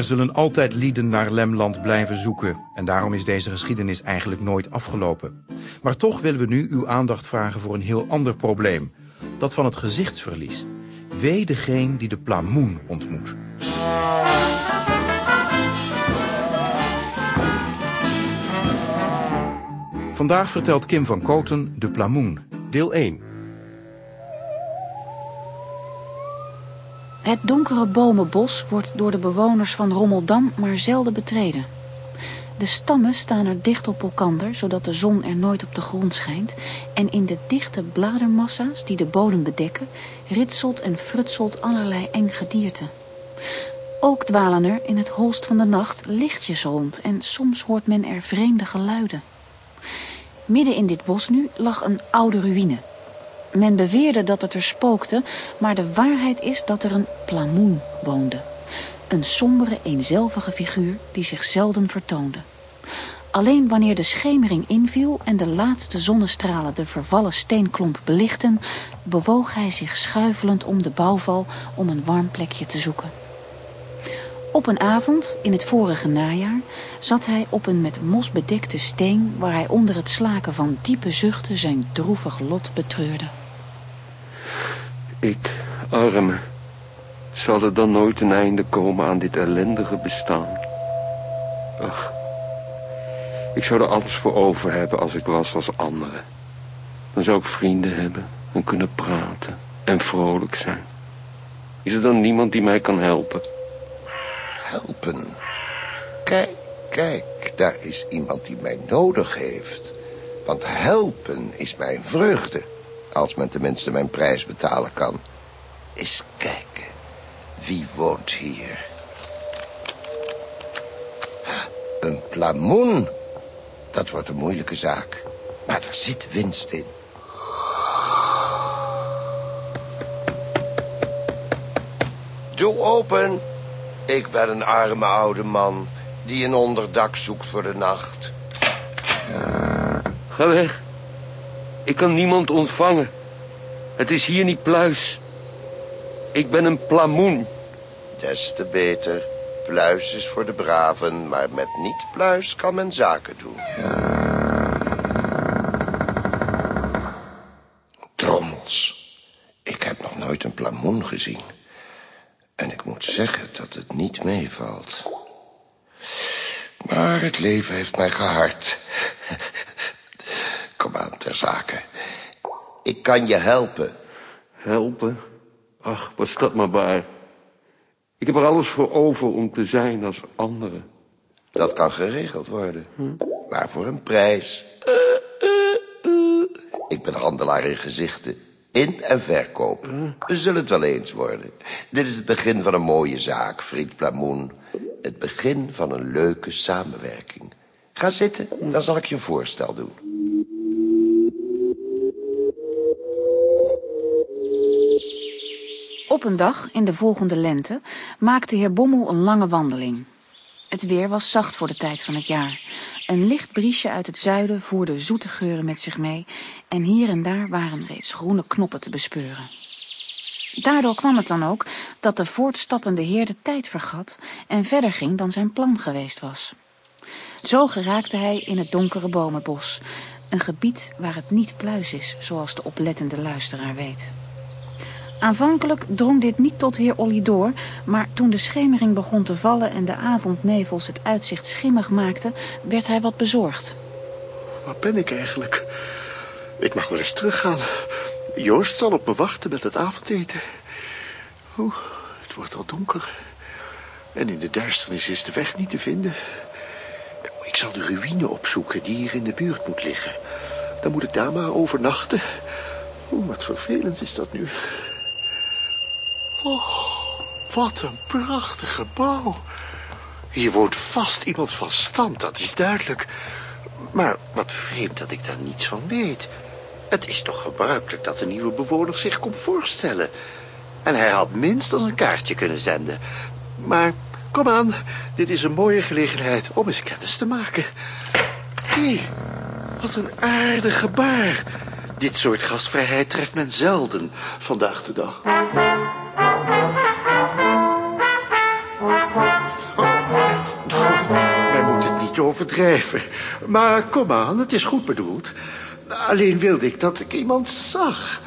Er zullen altijd lieden naar Lemland blijven zoeken. En daarom is deze geschiedenis eigenlijk nooit afgelopen. Maar toch willen we nu uw aandacht vragen voor een heel ander probleem. Dat van het gezichtsverlies. Wee degene die de plamoen ontmoet. Vandaag vertelt Kim van Koten De Plamoen, deel 1. Het donkere bomenbos wordt door de bewoners van Rommeldam maar zelden betreden. De stammen staan er dicht op elkander, zodat de zon er nooit op de grond schijnt. En in de dichte bladermassa's die de bodem bedekken, ritselt en frutselt allerlei eng gedierte. Ook dwalen er in het holst van de nacht lichtjes rond en soms hoort men er vreemde geluiden. Midden in dit bos nu lag een oude ruïne. Men beweerde dat het er spookte, maar de waarheid is dat er een plamoen woonde. Een sombere, eenzelvige figuur die zich zelden vertoonde. Alleen wanneer de schemering inviel en de laatste zonnestralen de vervallen steenklomp belichten, bewoog hij zich schuifelend om de bouwval om een warm plekje te zoeken. Op een avond, in het vorige najaar, zat hij op een met mos bedekte steen... waar hij onder het slaken van diepe zuchten zijn droevig lot betreurde. Ik, arme, zal er dan nooit een einde komen aan dit ellendige bestaan? Ach, ik zou er alles voor over hebben als ik was als anderen. Dan zou ik vrienden hebben en kunnen praten en vrolijk zijn. Is er dan niemand die mij kan helpen? helpen. Kijk, kijk, daar is iemand die mij nodig heeft. Want helpen is mijn vreugde. Als men tenminste mijn prijs betalen kan. Eens kijken. Wie woont hier? Een plamoen. Dat wordt een moeilijke zaak. Maar er zit winst in. Doe open. Ik ben een arme oude man die een onderdak zoekt voor de nacht. Ga weg. Ik kan niemand ontvangen. Het is hier niet pluis. Ik ben een plamoen. Des te beter. Pluis is voor de braven, maar met niet pluis kan men zaken doen. Drommels. Ik heb nog nooit een plamoen gezien. En ik moet zeggen dat het niet meevalt. Maar het leven heeft mij gehard. Kom aan, ter zake. Ik kan je helpen. Helpen? Ach, was dat maar waar. Ik heb er alles voor over om te zijn als anderen. Dat kan geregeld worden. Maar voor een prijs. Ik ben handelaar in gezichten. In- en verkoop. We zullen het wel eens worden. Dit is het begin van een mooie zaak, vriend Plamoen. Het begin van een leuke samenwerking. Ga zitten, dan zal ik je een voorstel doen. Op een dag, in de volgende lente, maakte heer Bommel een lange wandeling. Het weer was zacht voor de tijd van het jaar. Een licht briesje uit het zuiden voerde zoete geuren met zich mee... en hier en daar waren reeds groene knoppen te bespeuren. Daardoor kwam het dan ook dat de voortstappende heer de tijd vergat... en verder ging dan zijn plan geweest was. Zo geraakte hij in het donkere bomenbos... een gebied waar het niet pluis is, zoals de oplettende luisteraar weet... Aanvankelijk drong dit niet tot heer Olly door, maar toen de schemering begon te vallen en de avondnevels het uitzicht schimmig maakten, werd hij wat bezorgd. Waar ben ik eigenlijk? Ik mag wel eens teruggaan. Joost zal op me wachten met het avondeten. Oeh, het wordt al donker. En in de duisternis is de weg niet te vinden. Ik zal de ruïne opzoeken die hier in de buurt moet liggen. Dan moet ik daar maar overnachten. Oeh, wat vervelend is dat nu. Oh, wat een prachtig gebouw. Hier woont vast iemand van stand, dat is duidelijk. Maar wat vreemd dat ik daar niets van weet. Het is toch gebruikelijk dat de nieuwe bewoner zich komt voorstellen. En hij had minstens een kaartje kunnen zenden. Maar kom aan, dit is een mooie gelegenheid om eens kennis te maken. Hé, wat een aardig gebaar. Dit soort gastvrijheid treft men zelden vandaag de dag. Overdrijven. Maar kom aan, het is goed bedoeld. Alleen wilde ik dat ik iemand zag.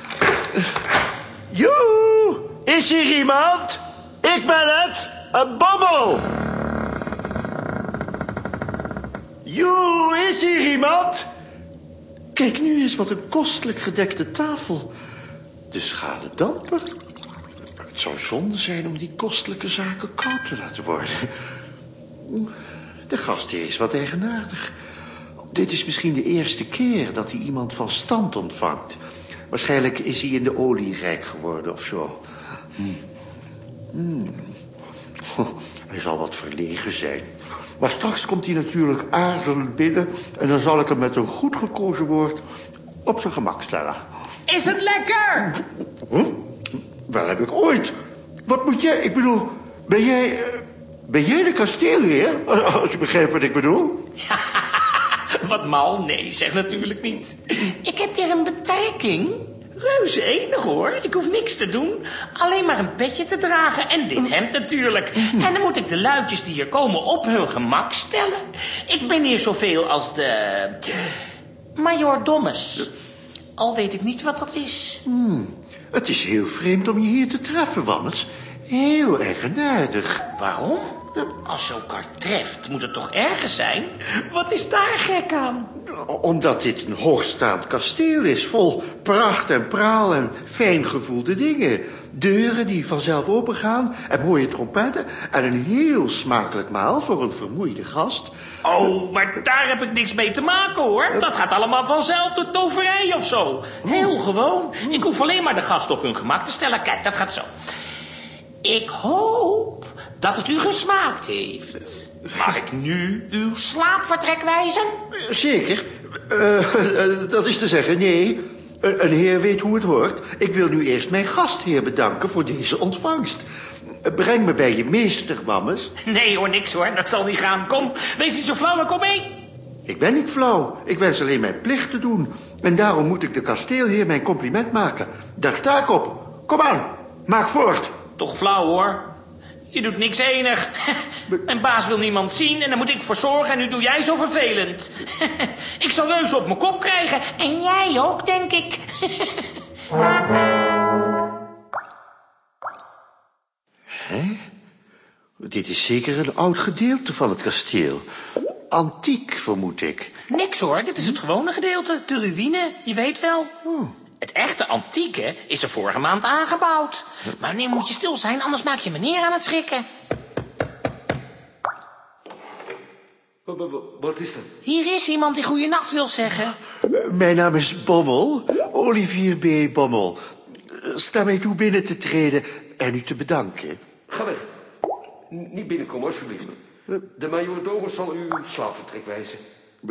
Joe, is hier iemand? Ik ben het, een bommel. Joe, is hier iemand? Kijk nu eens wat een kostelijk gedekte tafel. De schade damper. Het zou zonde zijn om die kostelijke zaken koud te laten worden. De gastheer is wat eigenaardig. Dit is misschien de eerste keer dat hij iemand van stand ontvangt. Waarschijnlijk is hij in de olie rijk geworden of zo. Hmm. Hmm. Hij zal wat verlegen zijn. Maar straks komt hij natuurlijk aarzelend binnen... en dan zal ik hem met een goed gekozen woord op zijn gemak stellen. Is het lekker? Huh? Wel heb ik ooit. Wat moet jij... Ik bedoel, ben jij... eh, Ben jij de kasteelheer? Als je begrijpt wat ik bedoel. Wat mal? Nee, zeg natuurlijk niet. Ik heb hier een betrekking. Reuze enig hoor. Ik hoef niks te doen. Alleen maar een petje te dragen en dit hemd natuurlijk. En dan moet ik de luidjes die hier komen op hun gemak stellen. Ik ben hier zoveel als de... Major Dommes. Al weet ik niet wat dat is. Het is heel vreemd om je hier te treffen, Wannes. Heel eigenaardig. Waarom? Als je elkaar treft, moet het toch ergens zijn? Wat is daar gek aan? Omdat dit een hoogstaand kasteel is, vol pracht en praal en fijn gevoelde dingen. Deuren die vanzelf opengaan en mooie trompetten... en een heel smakelijk maal voor een vermoeide gast. Oh, maar daar heb ik niks mee te maken hoor. Dat gaat allemaal vanzelf door toverij of zo. Heel gewoon. Ik hoef alleen maar de gast op hun gemak te stellen. Kijk, dat gaat zo. Ik hoop dat het u gesmaakt heeft. Mag ik nu uw slaapvertrek wijzen? Zeker. Eh, eh, dat is te zeggen, nee. Een, een heer weet hoe het hoort. Ik wil nu eerst mijn gastheer bedanken voor deze ontvangst. Eh, Breng me bij je meester, Wammes. Nee hoor, niks hoor. Dat zal niet gaan. Kom, wees niet zo flauw en kom mee. Ik ben niet flauw. Ik wens alleen mijn plicht te doen. En daarom moet ik de kasteelheer mijn compliment maken. Daar sta ik op. Kom aan, maak voort. Toch flauw hoor. Je doet niks enig. Mijn baas wil niemand zien en daar moet ik voor zorgen en nu doe jij zo vervelend. Ik zal reus op mijn kop krijgen en jij ook, denk ik. Dit is zeker een oud gedeelte van het kasteel. Antiek, vermoed ik. Niks hoor, dit is het gewone gedeelte. De ruïne, je weet wel. Het echte antieke is er vorige maand aangebouwd. Maar nu moet je stil zijn, anders maak je meneer aan het schrikken. Wat, is dat? Hier is iemand die goeienacht wil zeggen. Eh, Mijn naam is Bommel, Olivier B. Bommel. Eh, Sta mij toe binnen te treden en u te bedanken. Ga weg. N- niet binnenkomen, alsjeblieft. De major Domus zal u uw slaapvertrek wijzen.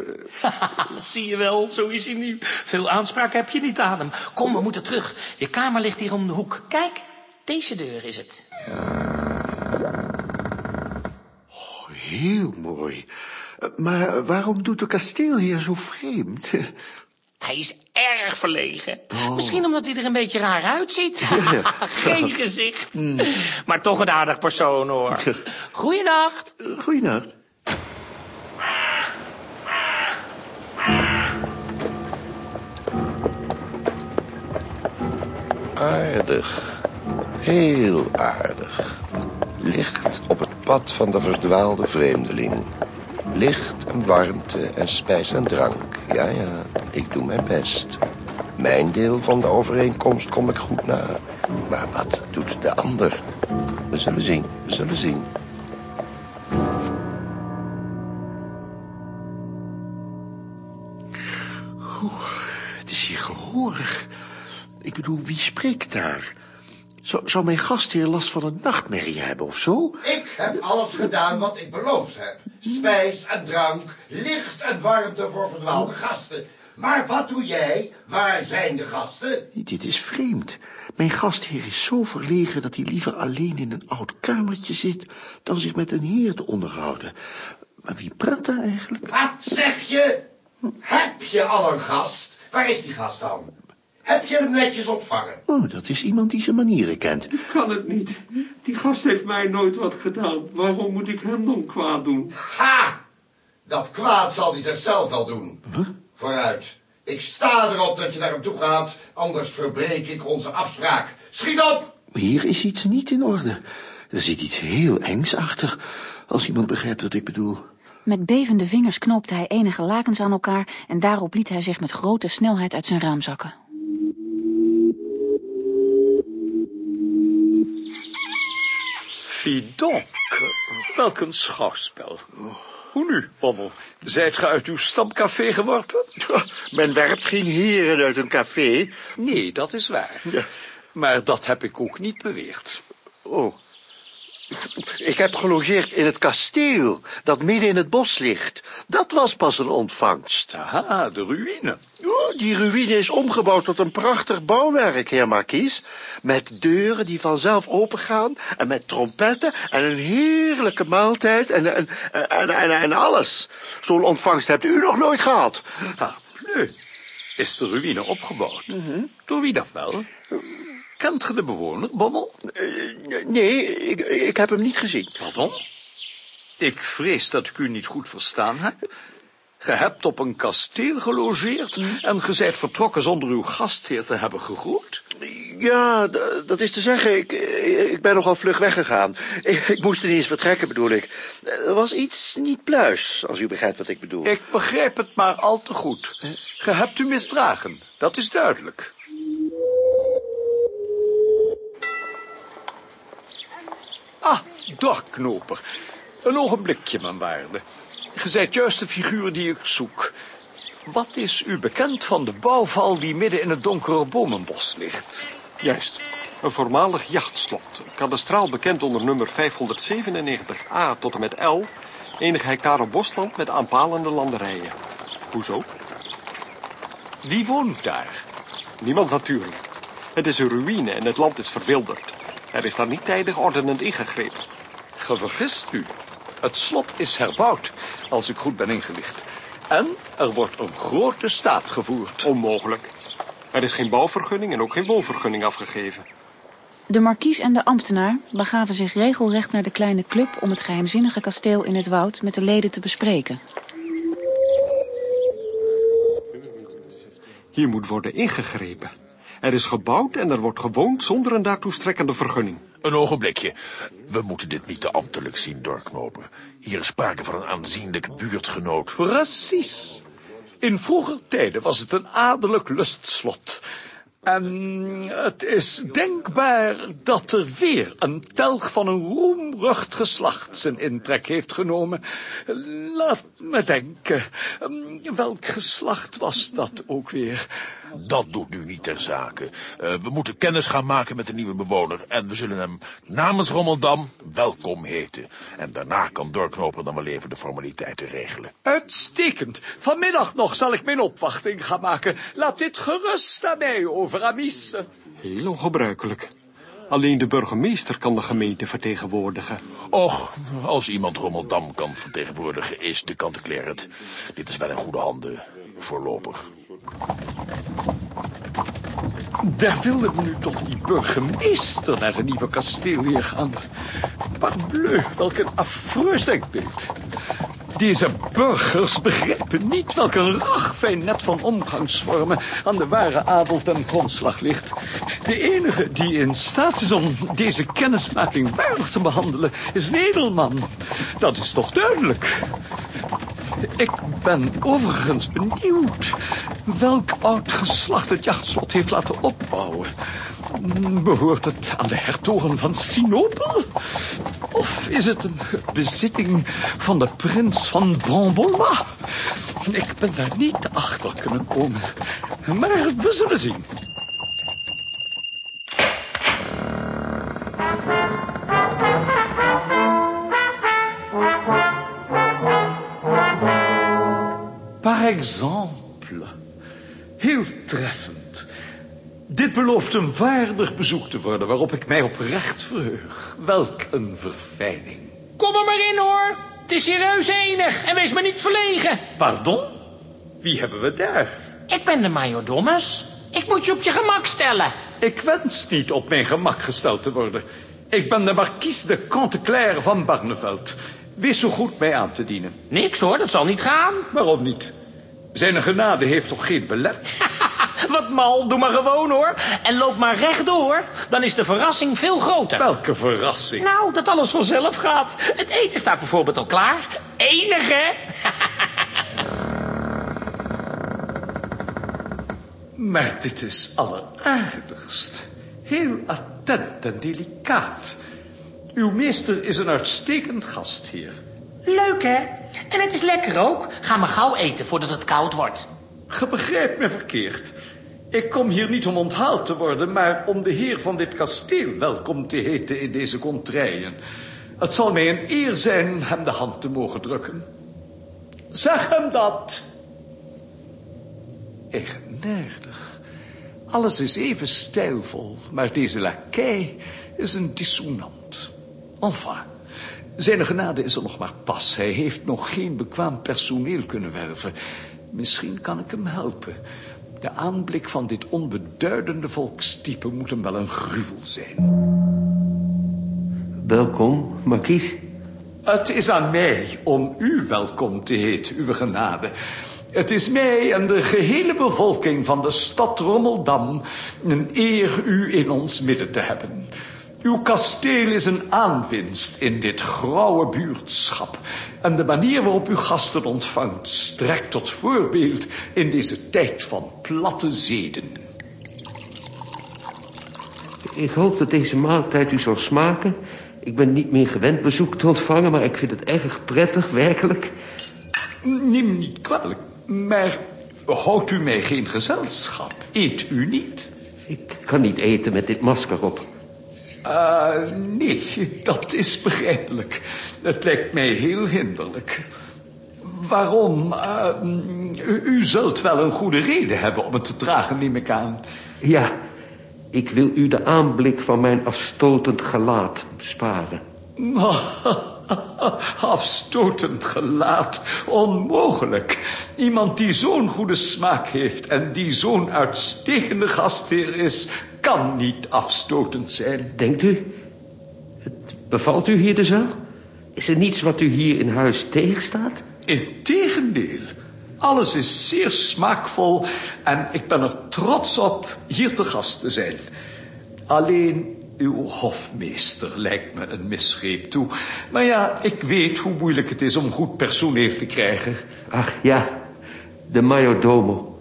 Zie je wel, zo is hij nu. Veel aanspraak heb je niet aan hem. Kom, we moeten terug. Je kamer ligt hier om de hoek. Kijk, deze deur is het. Heel mooi. Maar waarom doet de kasteelheer zo vreemd? Hij is erg verlegen. Misschien omdat hij er een beetje raar uitziet. Geen gezicht. Maar toch een aardig persoon, hoor. Goeienacht. Goeienacht. Aardig. Heel aardig. Licht op het pad van de verdwaalde vreemdeling. Licht en warmte en spijs en drank. Ja, ja, ik doe mijn best. Mijn deel van de overeenkomst kom ik goed na. Maar wat doet de ander? We zullen zien, we zullen zien. Het is hier gehoorig. Ik bedoel, wie spreekt daar? Zou, zou mijn gastheer last van een nachtmerrie hebben of zo? Ik heb alles gedaan wat ik beloofd heb. Spijs en drank, licht en warmte voor verdwaalde gasten. Maar wat doe jij? Waar zijn de gasten? Dit is vreemd. Mijn gastheer is zo verlegen dat hij liever alleen in een oud kamertje zit... dan zich met een heer te onderhouden. Maar wie praat daar eigenlijk? Wat zeg je? Heb je al een gast? Waar is die gast dan? Heb je hem netjes ontvangen? Oh, dat is iemand die zijn manieren kent. kan het niet. Die gast heeft mij nooit wat gedaan. Waarom moet ik hem dan kwaad doen? Ha! Dat kwaad zal hij zichzelf wel doen. Vooruit. Ik sta erop dat je naar hem toe gaat, anders verbreek ik onze afspraak. Schiet op! Hier is iets niet in orde. Er zit iets heel engs achter, als iemand begrijpt wat ik bedoel. Met bevende vingers knoopte hij enige lakens aan elkaar en daarop liet hij zich met grote snelheid uit zijn raam zakken. Fidonk, welk een schouwspel. Hoe nu, Bommel? Zijt ge uit uw stamcafé geworpen? Men werpt geen heren uit een café. Nee, dat is waar. Maar dat heb ik ook niet beweerd. Oh. Ik heb gelogeerd in het kasteel, dat midden in het bos ligt. Dat was pas een ontvangst. Aha, de ruïne. Oh, die ruïne is omgebouwd tot een prachtig bouwwerk, heer Markies. Met deuren die vanzelf opengaan en met trompetten en een heerlijke maaltijd en, en, en, en, en alles. Zo'n ontvangst hebt u nog nooit gehad. Ah, pleu. Is de ruïne opgebouwd? Door wie dat wel? Kent ge de bewoner, Bommel? Nee, ik, ik heb hem niet gezien. Pardon? Ik vrees dat ik u niet goed verstaan heb. Ge hebt op een kasteel gelogeerd en ge zijt vertrokken zonder uw gastheer te hebben gegroet. Ja, dat is te zeggen, ik, ik ben nogal vlug weggegaan. Ik, ik moest ineens vertrekken, bedoel ik. Er was iets niet pluis, als u begrijpt wat ik bedoel. Ik begrijp het maar al te goed. Ge hebt u misdragen, dat is duidelijk. Dorknoper. Een ogenblikje, mijn waarde. Ge zijt juist de figuur die ik zoek. Wat is u bekend van de bouwval die midden in het donkere bomenbos ligt? Juist. Een voormalig jachtslot. Kadastraal bekend onder nummer 597a tot en met L. Enige hectare bosland met aanpalende landerijen. Hoezo? Wie woont daar? Niemand natuurlijk. Het is een ruïne en het land is verwilderd. Er is daar niet tijdig ordenend ingegrepen. Ge vergist u. Het slot is herbouwd, als ik goed ben ingelicht. En er wordt een grote staat gevoerd. Onmogelijk. Er is geen bouwvergunning en ook geen woonvergunning afgegeven. De markies en de ambtenaar begaven zich regelrecht naar de kleine club om het geheimzinnige kasteel in het woud met de leden te bespreken. Hier moet worden ingegrepen. Er is gebouwd en er wordt gewoond zonder een daartoe strekkende vergunning. Een ogenblikje. We moeten dit niet te ambtelijk zien doorknopen. Hier is sprake van een aanzienlijk buurtgenoot. Precies. In vroeger tijden was het een adellijk lustslot. En het is denkbaar dat er weer een telg van een roemrucht geslacht zijn intrek heeft genomen. Laat me denken, welk geslacht was dat ook weer? Dat doet nu niet ter zake. Eh, we moeten kennis gaan maken met de nieuwe bewoner... en we zullen hem namens Rommeldam welkom heten. En daarna kan Doorknoper dan wel even de formaliteiten regelen. Uitstekend. Vanmiddag nog zal ik mijn opwachting gaan maken. Laat dit gerust aan mij over, Amis. Heel ongebruikelijk. Alleen de burgemeester kan de gemeente vertegenwoordigen. Och, als iemand Rommeldam kan vertegenwoordigen... is de Kantekler het. Dit is wel in goede handen, voorlopig. Daar wilde nu toch die burgemeester naar de nieuwe kasteel hier gaan. Parbleu, welk een affreus denkbeeld. Deze burgers begrijpen niet welk een ragfijn net van omgangsvormen aan de ware adel ten grondslag ligt. De enige die in staat is om deze kennismaking waardig te behandelen is een edelman. Dat is toch duidelijk? Ik ben overigens benieuwd welk oud geslacht het jachtslot heeft laten opbouwen. Behoort het aan de hertogen van Sinopel? Of is het een bezitting van de prins van Bambola? Ik ben daar niet achter kunnen komen. Maar we zullen zien. Exemple. Heel treffend. Dit belooft een waardig bezoek te worden waarop ik mij oprecht verheug. Welk een verfijning. Kom er maar in, hoor. Het is hier reuze enig en wees maar niet verlegen. Pardon? Wie hebben we daar? Ik ben de majordomus. Ik moet je op je gemak stellen. Ik wens niet op mijn gemak gesteld te worden. Ik ben de marquise de Conteclair van Barneveld. Wees zo goed mij aan te dienen. Niks hoor, dat zal niet gaan. Waarom niet? Zijn genade heeft toch geen belet? Wat mal, doe maar gewoon hoor. En loop maar rechtdoor, dan is de verrassing veel groter. Welke verrassing. Nou, dat alles vanzelf gaat. Het eten staat bijvoorbeeld al klaar. Enig, hè? Maar dit is alleraardigst. Heel attent en delicaat. Uw meester is een uitstekend gastheer. Leuk, hè? En het is lekker ook. Ga maar gauw eten voordat het koud wordt. Begrijpt me verkeerd. Ik kom hier niet om onthaald te worden, maar om de heer van dit kasteel welkom te heten in deze contraien. Het zal mij een eer zijn hem de hand te mogen drukken. Zeg hem dat. Eigenaardig. Alles is even stijlvol, maar deze lakij is een dissonant. Enfin, zijn genade is er nog maar pas. Hij heeft nog geen bekwaam personeel kunnen werven. Misschien kan ik hem helpen. De aanblik van dit onbeduidende volkstype moet hem wel een gruwel zijn. Welkom, markies. Het is aan mij om u welkom te heten, uw genade. Het is mij en de gehele bevolking van de stad Rommeldam een eer u in ons midden te hebben. Uw kasteel is een aanwinst in dit grauwe buurtschap. En de manier waarop u gasten ontvangt strekt tot voorbeeld in deze tijd van platte zeden. Ik hoop dat deze maaltijd u zal smaken. Ik ben niet meer gewend bezoek te ontvangen, maar ik vind het erg prettig, werkelijk. Neem me niet kwalijk, maar houdt u mij geen gezelschap? Eet u niet? Ik kan niet eten met dit masker op. Uh, nee, dat is begrijpelijk. Het lijkt mij heel hinderlijk. Waarom? Uh, u, u, zult wel een goede reden hebben om het te dragen, neem ik aan. Ja, ik wil u de aanblik van mijn afstotend gelaat sparen. Afstotend gelaat, onmogelijk. Iemand die zo'n goede smaak heeft en die zo'n uitstekende gastheer is, kan niet afstotend zijn. Denkt u? Het bevalt u hier dus wel? Is er niets wat u hier in huis tegenstaat? Integendeel. Alles is zeer smaakvol en ik ben er trots op hier te gast te zijn. Alleen uw hofmeester lijkt me een misgreep toe. Maar ja, ik weet hoe moeilijk het is om goed personeel te krijgen. Ach ja, de majordomo.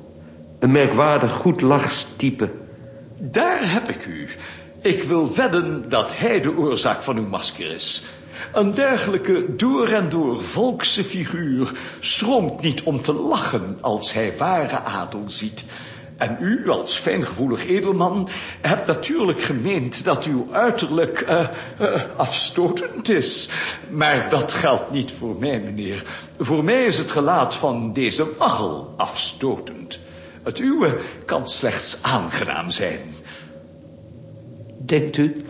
Een merkwaardig goed lachstype. Daar heb ik u. Ik wil wedden dat hij de oorzaak van uw masker is. Een dergelijke door en door volkse figuur schroomt niet om te lachen als hij ware adel ziet. En u, als fijngevoelig edelman, hebt natuurlijk gemeend dat uw uiterlijk uh, afstotend is. Maar dat geldt niet voor mij, meneer. Voor mij is het gelaat van deze waggel afstotend. Het uwe kan slechts aangenaam zijn. Denkt u?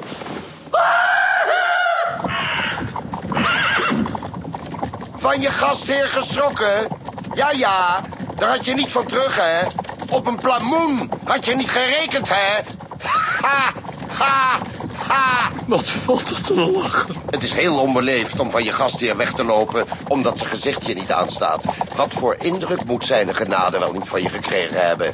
Van je gastheer geschrokken? Ja, ja, daar had je niet van terug, hè? Op een plamoen had je niet gerekend, hè? Ha, ha, ha. Wat valt er te lachen? Het is heel onbeleefd om van je gastheer weg te lopen... omdat zijn gezichtje niet aanstaat. Wat voor indruk moet zijn genade wel niet van je gekregen hebben?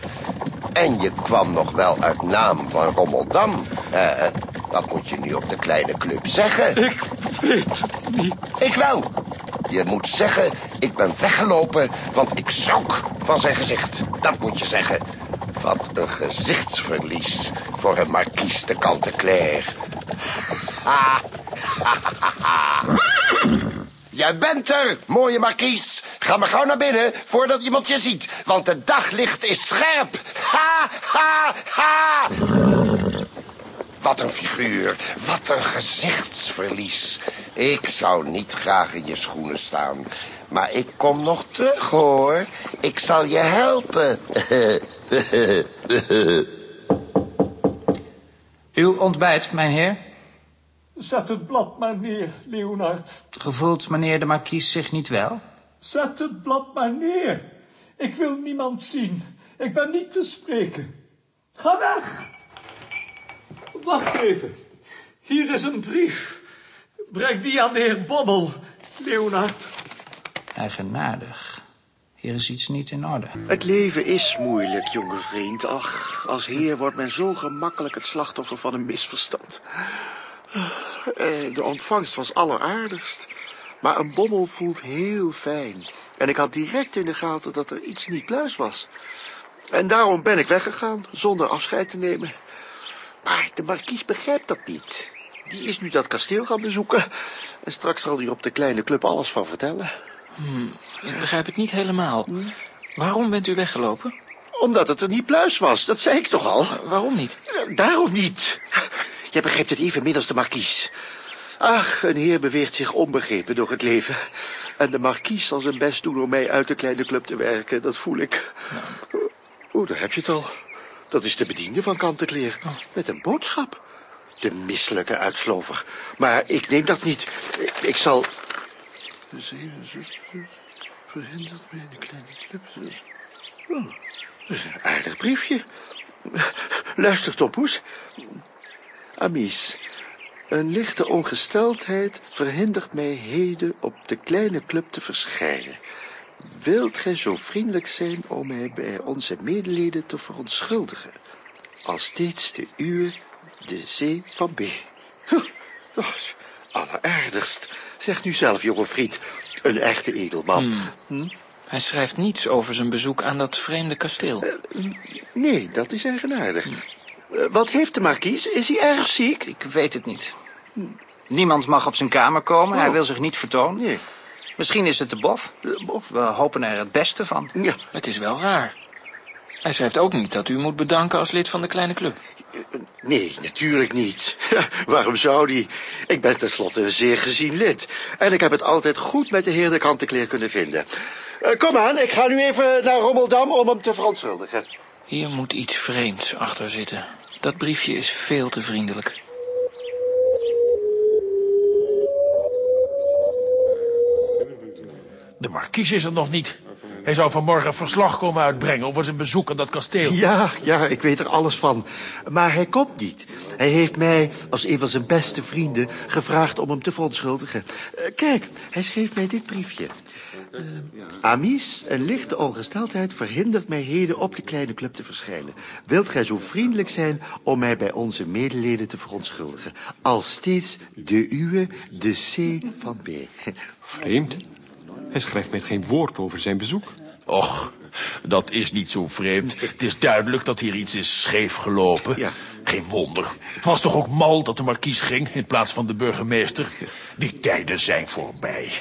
En je kwam nog wel uit naam van Rommeldam. hè? dat moet je nu op de kleine club zeggen. Ik weet het niet. Ik wel. Je moet zeggen, ik ben weggelopen, want ik schrok van zijn gezicht. Dat moet je zeggen. Wat een gezichtsverlies voor een markies de Kanteclair. Ha, ha, ha, ha. Jij bent er, mooie markies. Ga maar gauw naar binnen voordat iemand je ziet, want het daglicht is scherp. Ha, ha, ha. Wat een figuur, wat een gezichtsverlies. Ik zou niet graag in je schoenen staan. Maar ik kom nog terug, hoor. Ik zal je helpen. Uw ontbijt, mijn heer. Zet het blad maar neer, Leonard. Gevoelt meneer de markies zich niet wel? Zet het blad maar neer. Ik wil niemand zien. Ik ben niet te spreken. Ga weg. Wacht even. Hier is een brief. Breng die aan de heer Bommel. Leonard. Eigenaardig. Hier is iets niet in orde. Het leven is moeilijk, jonge vriend. Ach, als heer wordt men zo gemakkelijk het slachtoffer van een misverstand. Eh, De ontvangst was alleraardigst. Maar een bommel voelt heel fijn. En ik had direct in de gaten dat er iets niet pluis was. En daarom ben ik weggegaan, zonder afscheid te nemen. Maar de markies begrijpt dat niet. Die is nu dat kasteel gaan bezoeken. En straks zal hij op de kleine club alles van vertellen. Ik begrijp het niet helemaal. Waarom bent u weggelopen? Omdat het er niet pluis was, dat zei ik toch al. Waarom niet? Eh, Daarom niet. Jij begrijpt het evenmin als de markies. Ach, een heer beweegt zich onbegrepen door het leven. En de markies zal zijn best doen om mij uit de kleine club te werken, dat voel ik. Oeh, daar heb je het al. Dat is de bediende van Kantekleer, met een boodschap. De misselijke uitslover. Maar ik neem dat niet. Ik, zal... Verhindert mij in de kleine club. Oh, dat is een aardig briefje. Luister, Tompoes. Amies, een lichte ongesteldheid verhindert mij heden op de kleine club te verschijnen. Wilt gij zo vriendelijk zijn om mij bij onze medeleden te verontschuldigen? Als steeds de uwe, de zee van B. Huh, oh, alleraardigst. Zeg nu zelf, jonge vriend. Een echte edelman. Hij schrijft niets over zijn bezoek aan dat vreemde kasteel. Nee, dat is eigenaardig. Eh, Wat heeft de markies? Is hij erg ziek? Ik weet het niet. Niemand mag op zijn kamer komen. Hij wil zich niet vertonen. Nee. Misschien is het de bof. Eh, bof. We hopen er het beste van. Ja, Het is wel raar. Hij schrijft ook niet dat u moet bedanken als lid van de kleine club. Nee, natuurlijk niet. Waarom zou die? Ik ben tenslotte een zeer gezien lid. En ik heb het altijd goed met de heer de Kantekleer kunnen vinden. Eh, kom aan, ik ga nu even naar Rommeldam om hem te verontschuldigen. Hier moet iets vreemds achter zitten. Dat briefje is veel te vriendelijk. De markies is er nog niet. Hij zou vanmorgen verslag komen uitbrengen over zijn bezoek aan dat kasteel. Ja, ja, ik weet er alles van. Maar hij komt niet. Hij heeft mij, als een van zijn beste vrienden, gevraagd om hem te verontschuldigen. Eh, kijk, hij schreef mij dit briefje. Eh, Amies, een lichte ongesteldheid verhindert mij heden op de kleine club te verschijnen. Wilt gij zo vriendelijk zijn om mij bij onze medeleden te verontschuldigen? Als steeds de uwe, de C van B. Vreemd. Hij schrijft met geen woord over zijn bezoek. Och, dat is niet zo vreemd. Het is duidelijk dat hier iets is scheef gelopen. Ja. Geen wonder. Het was toch ook mal dat de markies ging in plaats van de burgemeester. Die tijden zijn voorbij.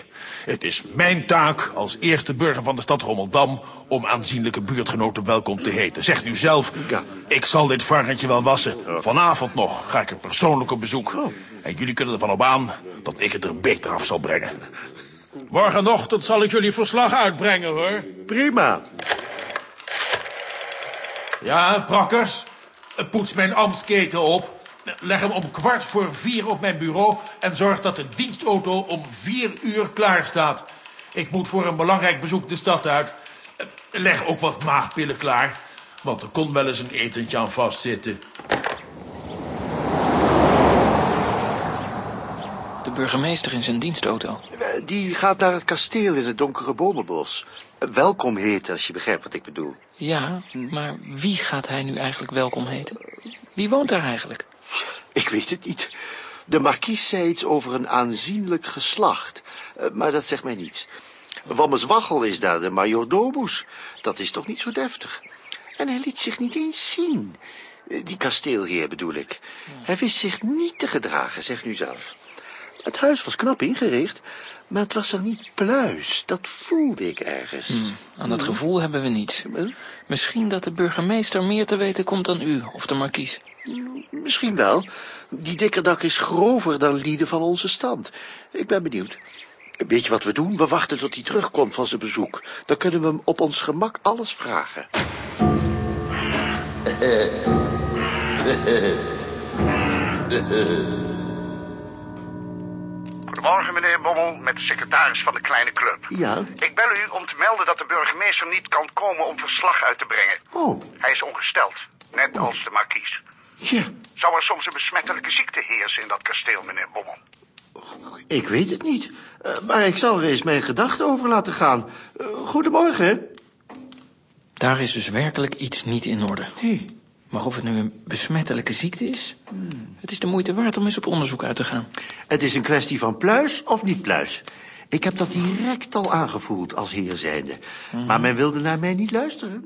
Het is mijn taak als eerste burger van de stad Rommeldam... om aanzienlijke buurtgenoten welkom te heten. Zeg nu zelf, Ja. ik zal dit varkentje wel wassen. Vanavond nog ga ik er persoonlijk op bezoek. En jullie kunnen ervan op aan dat ik het er beter af zal brengen. Morgenochtend zal ik jullie verslag uitbrengen, hoor. Prima. Ja, prakkers. Poets mijn ambtsketen op. Leg hem om kwart voor vier op mijn bureau... en zorg dat de dienstauto om vier uur klaar staat. Ik moet voor een belangrijk bezoek de stad uit. Leg ook wat maagpillen klaar... want er kon wel eens een etentje aan vastzitten. De burgemeester in zijn dienstauto. Die gaat naar het kasteel in het donkere bomenbos. Welkom heten, als je begrijpt wat ik bedoel. Ja, maar wie gaat hij nu eigenlijk welkom heten? Wie woont daar eigenlijk? Ik weet het niet. De markies zei iets over een aanzienlijk geslacht. Eh, Maar dat zegt mij niets. Wammeswaggel is daar de majordomus. Dat is toch niet zo deftig. En hij liet zich niet eens zien. Eh, Die kasteelheer bedoel ik. Hij wist zich niet te gedragen, zeg nu zelf. Het huis was knap ingericht, maar het was er niet pluis. Dat voelde ik ergens. Aan dat gevoel hebben we niets. Misschien dat de burgemeester meer te weten komt dan u of de markies. Misschien wel. Die dikkerdak is grover dan lieden van onze stand. Ik ben benieuwd. Weet je wat we doen? We wachten tot hij terugkomt van zijn bezoek. Dan kunnen we hem op ons gemak alles vragen. Goedemorgen, meneer Bommel, met de secretaris van de kleine club. Ja? Ik bel u om te melden dat de burgemeester niet kan komen om verslag uit te brengen. Oh, Hij is ongesteld, net als de markies. Ja. Zou er soms een besmettelijke ziekte heersen in dat kasteel, meneer Bommel? ik weet het niet. Eh, maar ik zal er eens mijn gedachten over laten gaan. Eh, goedemorgen. Daar is dus werkelijk iets niet in orde. Nee. Maar of het nu een besmettelijke ziekte is... het is de moeite waard om eens op onderzoek uit te gaan. Het is een kwestie van pluis of niet pluis. Ik heb dat direct al aangevoeld als heer zijnde. Maar men wilde naar mij niet luisteren.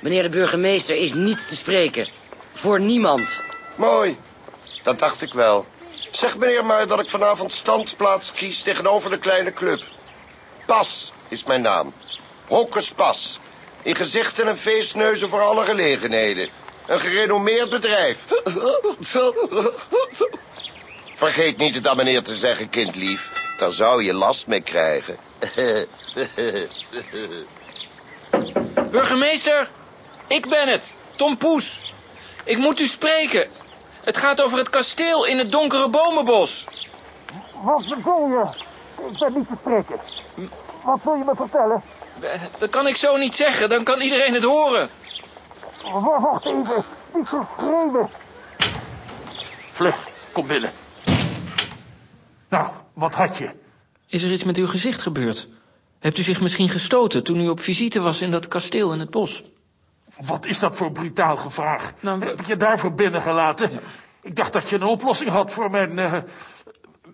Meneer de burgemeester is niet te spreken. Voor niemand. Mooi. Dat dacht ik wel. Zeg meneer maar dat ik vanavond standplaats kies tegenover de kleine club. Pas is mijn naam. Hokkers Pas. In gezichten en feestneuzen voor alle gelegenheden. Een gerenommeerd bedrijf. Vergeet niet het aan meneer te zeggen, kindlief. Daar zou je last mee krijgen. Burgemeester, ik ben het, Tom Poes. Ik moet u spreken. Het gaat over het kasteel in het donkere bomenbos. Wat bedoel je? Ik ben niet te spreken. Wat wil je me vertellen? Dat kan ik zo niet zeggen, dan kan iedereen het horen. Wacht even. Niet zo schreeuwen. Vlug, kom binnen. Nou, wat had je? Is er iets met uw gezicht gebeurd? Hebt u zich misschien gestoten toen u op visite was in dat kasteel in het bos? Wat is dat voor brutaal gevraag? Nou, Heb ik je daarvoor binnengelaten? Ik dacht dat je een oplossing had voor mijn, eh,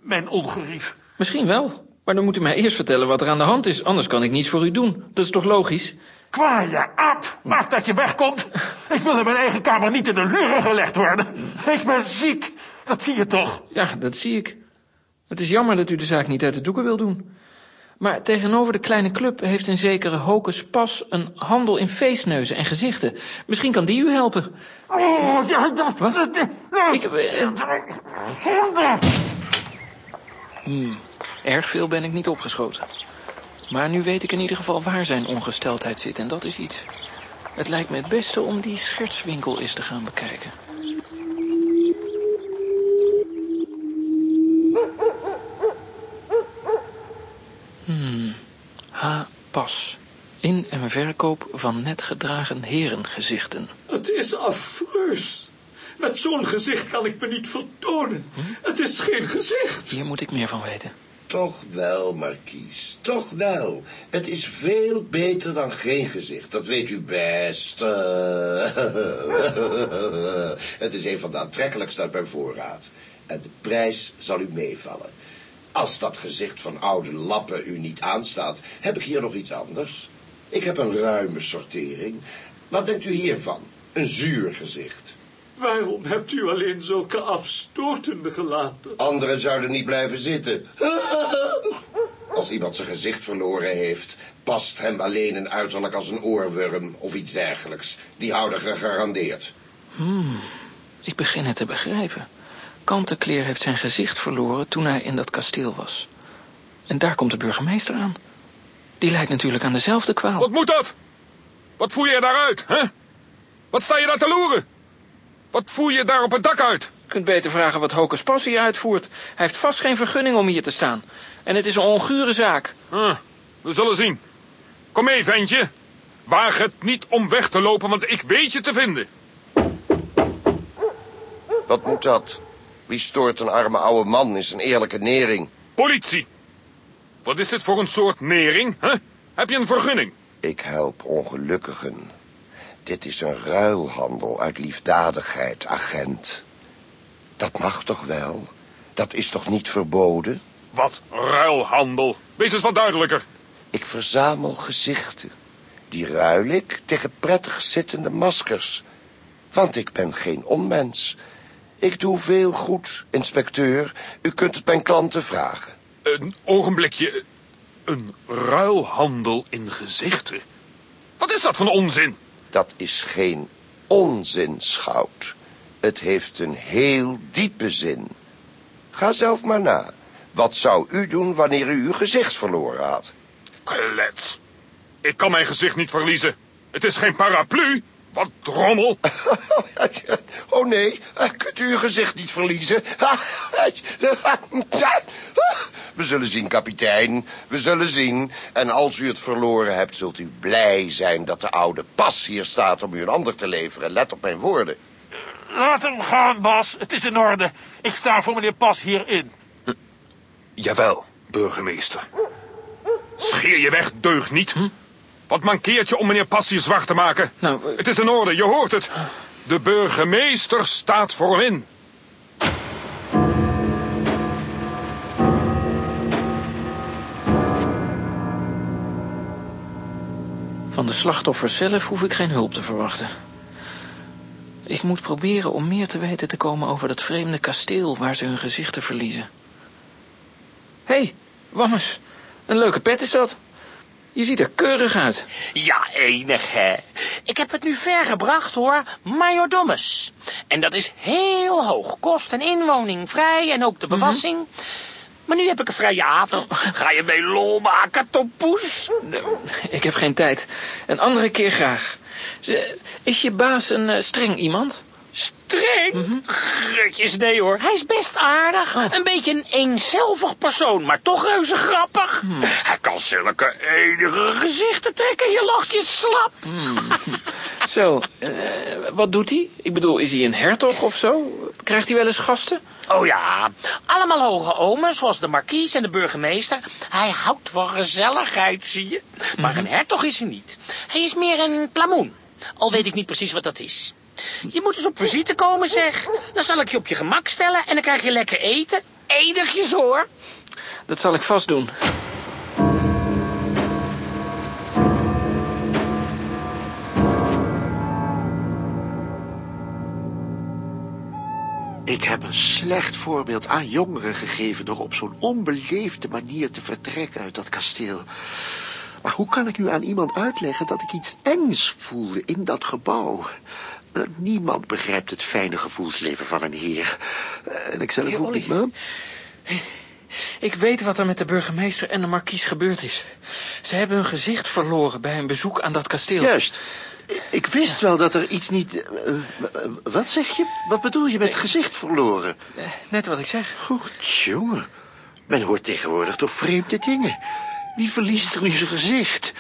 mijn ongerief. Misschien wel. Maar dan moet u mij eerst vertellen wat er aan de hand is. Anders kan ik niets voor u doen. Dat is toch logisch? Kwaaie aap, maak dat je wegkomt. Ik wil in mijn eigen kamer niet in de luren gelegd worden. Ik ben ziek, dat zie je toch? Ja, dat zie ik. Het is jammer dat u de zaak niet uit de doeken wil doen. Maar tegenover de kleine club heeft een zekere Hocus Pas een handel in feestneuzen en gezichten. Misschien kan die u helpen. Oh, ja, dat... Wat? Ik heb... eh. Hmm, erg veel ben ik niet opgeschoten. Maar nu weet ik in ieder geval waar zijn ongesteldheid zit en dat is iets. Het lijkt me het beste om die schertswinkel eens te gaan bekijken. Hmm, H. Pas. In- en verkoop van net gedragen herengezichten. Het is afreus. Met zo'n gezicht kan ik me niet vertonen. Het is geen gezicht. Hier moet ik meer van weten. Toch wel, Markies. Toch wel. Het is veel beter dan geen gezicht. Dat weet u best. Het is een van de aantrekkelijkste uit mijn voorraad. En de prijs zal u meevallen. Als dat gezicht van oude lappen u niet aanstaat, heb ik hier nog iets anders. Ik heb een ruime sortering. Wat denkt u hiervan? Een zuur gezicht. Waarom hebt u alleen zulke afstotende gelaten? Anderen zouden niet blijven zitten. Als iemand zijn gezicht verloren heeft, past hem alleen een uiterlijk als een oorworm of iets dergelijks. Die houden gegarandeerd. Hmm, ik begin het te begrijpen. Kantenkleer heeft zijn gezicht verloren toen hij in dat kasteel was. En daar komt de burgemeester aan. Die lijkt natuurlijk aan dezelfde kwaal. Wat moet dat? Wat voer je daaruit, hè? Wat sta je daar te loeren? Wat voer je daar op het dak uit? Je kunt beter vragen wat Hocus Pas hier uitvoert. Hij heeft vast geen vergunning om hier te staan. En het is een ongure zaak. Ah, we zullen zien. Kom mee, ventje. Waag het niet om weg te lopen, want ik weet je te vinden. Wat moet dat? Wie stoort een arme oude man in zijn eerlijke nering? Politie. Wat is dit voor een soort nering, hè? Heb je een vergunning? Ik help ongelukkigen. Dit is een ruilhandel uit liefdadigheid, agent. Dat mag toch wel? Dat is toch niet verboden? Wat ruilhandel. Wees eens wat duidelijker. Ik verzamel gezichten. Die ruil ik tegen prettig zittende maskers. Want ik ben geen onmens. Ik doe veel goed, inspecteur. U kunt het mijn klanten vragen. Een ogenblikje. Een ruilhandel in gezichten. Wat is dat voor onzin? Dat is geen onzin, schout. Het heeft een heel diepe zin. Ga zelf maar na. Wat zou u doen wanneer u uw gezicht verloren had? Klets. Ik kan mijn gezicht niet verliezen. Het is geen paraplu. Wat drommel? Oh nee, kunt u uw gezicht niet verliezen? We zullen zien, kapitein. We zullen zien. En als u het verloren hebt, zult u blij zijn dat de oude pas hier staat om u een ander te leveren. Let op mijn woorden. Laat hem gaan, Bas. Het is in orde. Ik sta voor meneer Pas hierin. Jawel, burgemeester. Scheer je weg, deug niet. Wat mankeert je om meneer Pas hier zwart te maken? Nou, Het is in orde, je hoort het. De burgemeester staat voor hem in. Van de slachtoffers zelf hoef ik geen hulp te verwachten. Ik moet proberen om meer te weten te komen over dat vreemde kasteel waar ze hun gezichten verliezen. Hé, hey, Wammes, een leuke pet is dat. Je ziet er keurig uit. Ja, enig, hè. Ik heb het nu ver gebracht, hoor. Majordomus. En dat is heel hoog. Kost en inwoning vrij en ook de bewassing. Maar nu heb ik een vrije avond. Ga je mee lol maken, tompoes? Ik heb geen tijd. Een andere keer graag. Is je baas een eh, streng iemand? Streng? Grutjes, nee hoor. Hij is best aardig. Een beetje een eenzelvig persoon, maar toch reuze grappig. Hij kan zulke enige gezichten trekken. Je lacht je slap. Zo, eh, wat doet hij? Ik bedoel, is hij een hertog of zo? Krijgt hij wel eens gasten? Oh ja, allemaal hoge omen, zoals de markies en de burgemeester. Hij houdt van gezelligheid, zie je. Maar een hertog is hij niet. Hij is meer een plamoen. Al weet ik niet precies wat dat is. Je moet eens op visite komen, zeg. Dan zal ik je op je gemak stellen en dan krijg je lekker eten. Enigjes hoor. Dat zal ik vast doen. Ik heb een slecht voorbeeld aan jongeren gegeven... door op zo'n onbeleefde manier te vertrekken uit dat kasteel. Maar hoe kan ik nu aan iemand uitleggen dat ik iets engs voelde in dat gebouw? Eh, Niemand begrijpt het fijne gevoelsleven van een heer. Eh, En ik zelf ook niet, man. Ik weet wat er met de burgemeester en de markies gebeurd is. Ze hebben hun gezicht verloren bij een bezoek aan dat kasteel. Juist. Ik wist wel dat er iets niet... eh, wat zeg je? Wat bedoel je met gezicht verloren? Net wat ik zeg. Goed, jongen. Men hoort tegenwoordig toch vreemde dingen. Wie verliest er nu zijn gezicht?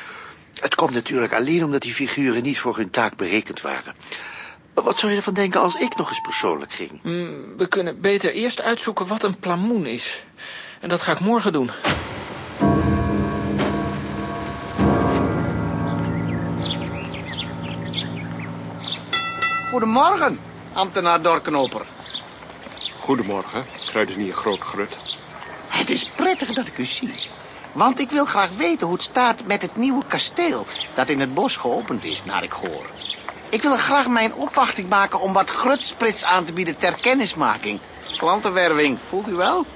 Het komt natuurlijk alleen omdat die figuren niet voor hun taak berekend waren. Wat zou je ervan denken als ik nog eens persoonlijk ging? Mm, We kunnen beter eerst uitzoeken wat een plamoen is. En dat ga ik morgen doen. Goedemorgen, ambtenaar Dorkenoper. Goedemorgen, kruidenier Groot Grut. Het is prettig dat ik u zie. Want ik wil graag weten hoe het staat met het nieuwe kasteel... dat in het bos geopend is, naar ik hoor. Ik wil graag mijn opwachting maken om wat grutsprits aan te bieden ter kennismaking. Klantenwerving, voelt u wel?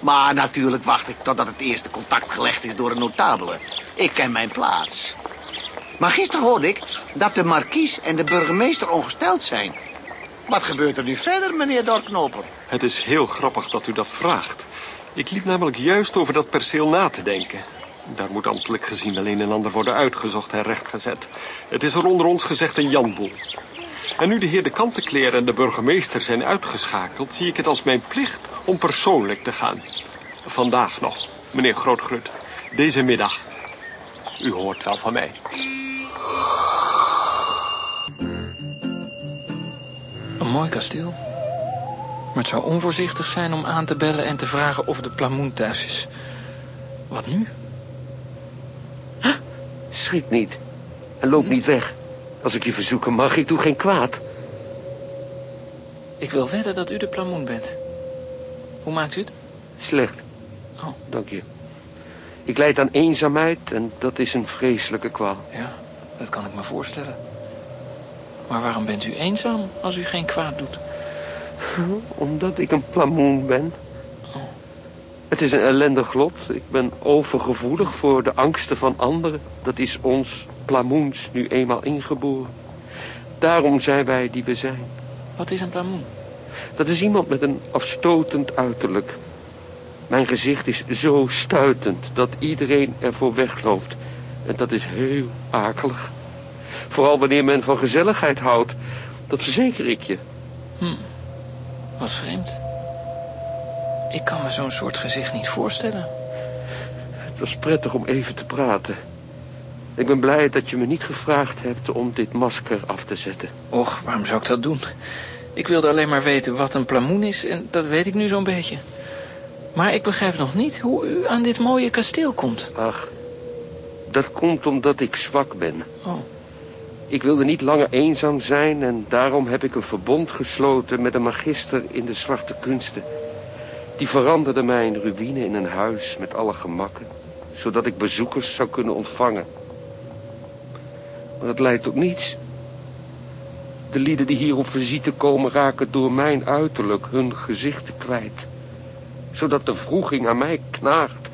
Maar natuurlijk wacht ik totdat het eerste contact gelegd is door een notabele. Ik ken mijn plaats. Maar gisteren hoorde ik dat de markies en de burgemeester ongesteld zijn. Wat gebeurt er nu verder, meneer Dorknoper? Het is heel grappig dat u dat vraagt. Ik liep namelijk juist over dat perceel na te denken. Daar moet ambtelijk gezien alleen een ander worden uitgezocht en rechtgezet. Het is er onder ons gezegd een janboel. En nu de heer de Kantenkleer en de burgemeester zijn uitgeschakeld... zie ik het als mijn plicht om persoonlijk te gaan. Vandaag nog, meneer Grootgrut. Deze middag. U hoort wel van mij. Een mooi kasteel. Maar het zou onvoorzichtig zijn om aan te bellen en te vragen of de plamoen thuis is. Wat nu? Schrik niet. En loop niet weg. Als ik je verzoeken mag, ik doe geen kwaad. Ik wil wedden dat u de plamoen bent. Hoe maakt u het? Slecht. Oh. Dank je. Ik leid aan eenzaamheid en dat is een vreselijke kwaal. Ja, dat kan ik me voorstellen. Maar waarom bent u eenzaam als u geen kwaad doet? Omdat ik een plamoen ben. Het is een ellendig lot. Ik ben overgevoelig voor de angsten van anderen. Dat is ons plamoens nu eenmaal ingeboren. Daarom zijn wij die we zijn. Wat is een plamoen? Dat is iemand met een afstotend uiterlijk. Mijn gezicht is zo stuitend dat iedereen ervoor wegloopt. En dat is heel akelig. Vooral wanneer men van gezelligheid houdt. Dat verzeker ik je. Hm, wat vreemd. Ik kan me zo'n soort gezicht niet voorstellen. Het was prettig om even te praten. Ik ben blij dat je me niet gevraagd hebt om dit masker af te zetten. Och, waarom zou ik dat doen? Ik wilde alleen maar weten wat een plamoen is en dat weet ik nu zo'n beetje. Maar ik begrijp nog niet hoe u aan dit mooie kasteel komt. Ach, dat komt omdat ik zwak ben. Oh. Ik wilde niet langer eenzaam zijn en daarom heb ik een verbond gesloten met een magister in de zwarte kunsten. Die veranderde mijn ruïne in een huis met alle gemakken, zodat ik bezoekers zou kunnen ontvangen. Maar dat leidt tot niets. De lieden die hier op visite komen raken door mijn uiterlijk hun gezichten kwijt. Zodat de vroeging aan mij knaagt.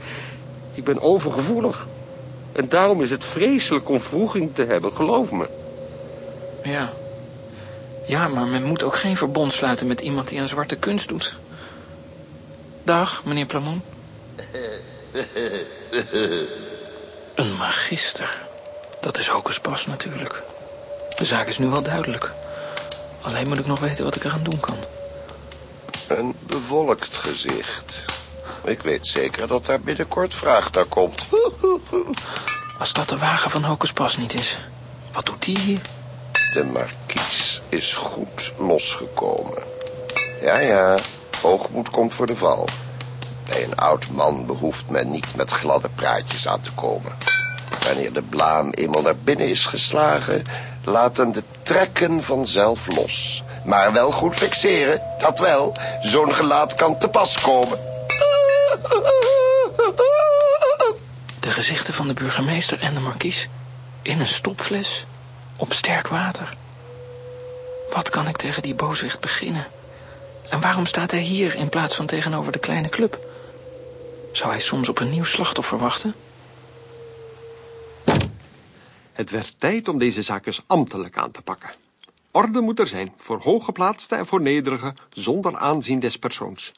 Ik ben overgevoelig. En daarom is het vreselijk om vroeging te hebben, geloof me. Ja. Ja, maar men moet ook geen verbond sluiten met iemand die aan zwarte kunst doet. Dag, meneer Plamon. Een magister. Dat is Hocus Pas natuurlijk. De zaak is nu wel duidelijk. Alleen moet ik nog weten wat ik eraan doen kan. Een bevolkt gezicht. Ik weet zeker dat daar binnenkort vraag naar komt. Als dat de wagen van Hocus Pas niet is, wat doet die hier? De markies is goed losgekomen. Ja, ja, hoogmoed komt voor de val. Bij een oud man behoeft men niet met gladde praatjes aan te komen. Wanneer de blaam eenmaal naar binnen is geslagen, laten de trekken vanzelf los. Maar wel goed fixeren, dat wel. Zo'n gelaat kan te pas komen. De gezichten van de burgemeester en de markies in een stopfles op sterk water. Wat kan ik tegen die booswicht beginnen? En waarom staat hij hier in plaats van tegenover de kleine club? Zou hij soms op een nieuw slachtoffer wachten? Het werd tijd om deze zaak eens ambtelijk aan te pakken. Orde moet er zijn, voor hooggeplaatste en voor nederige, zonder aanzien des persoons.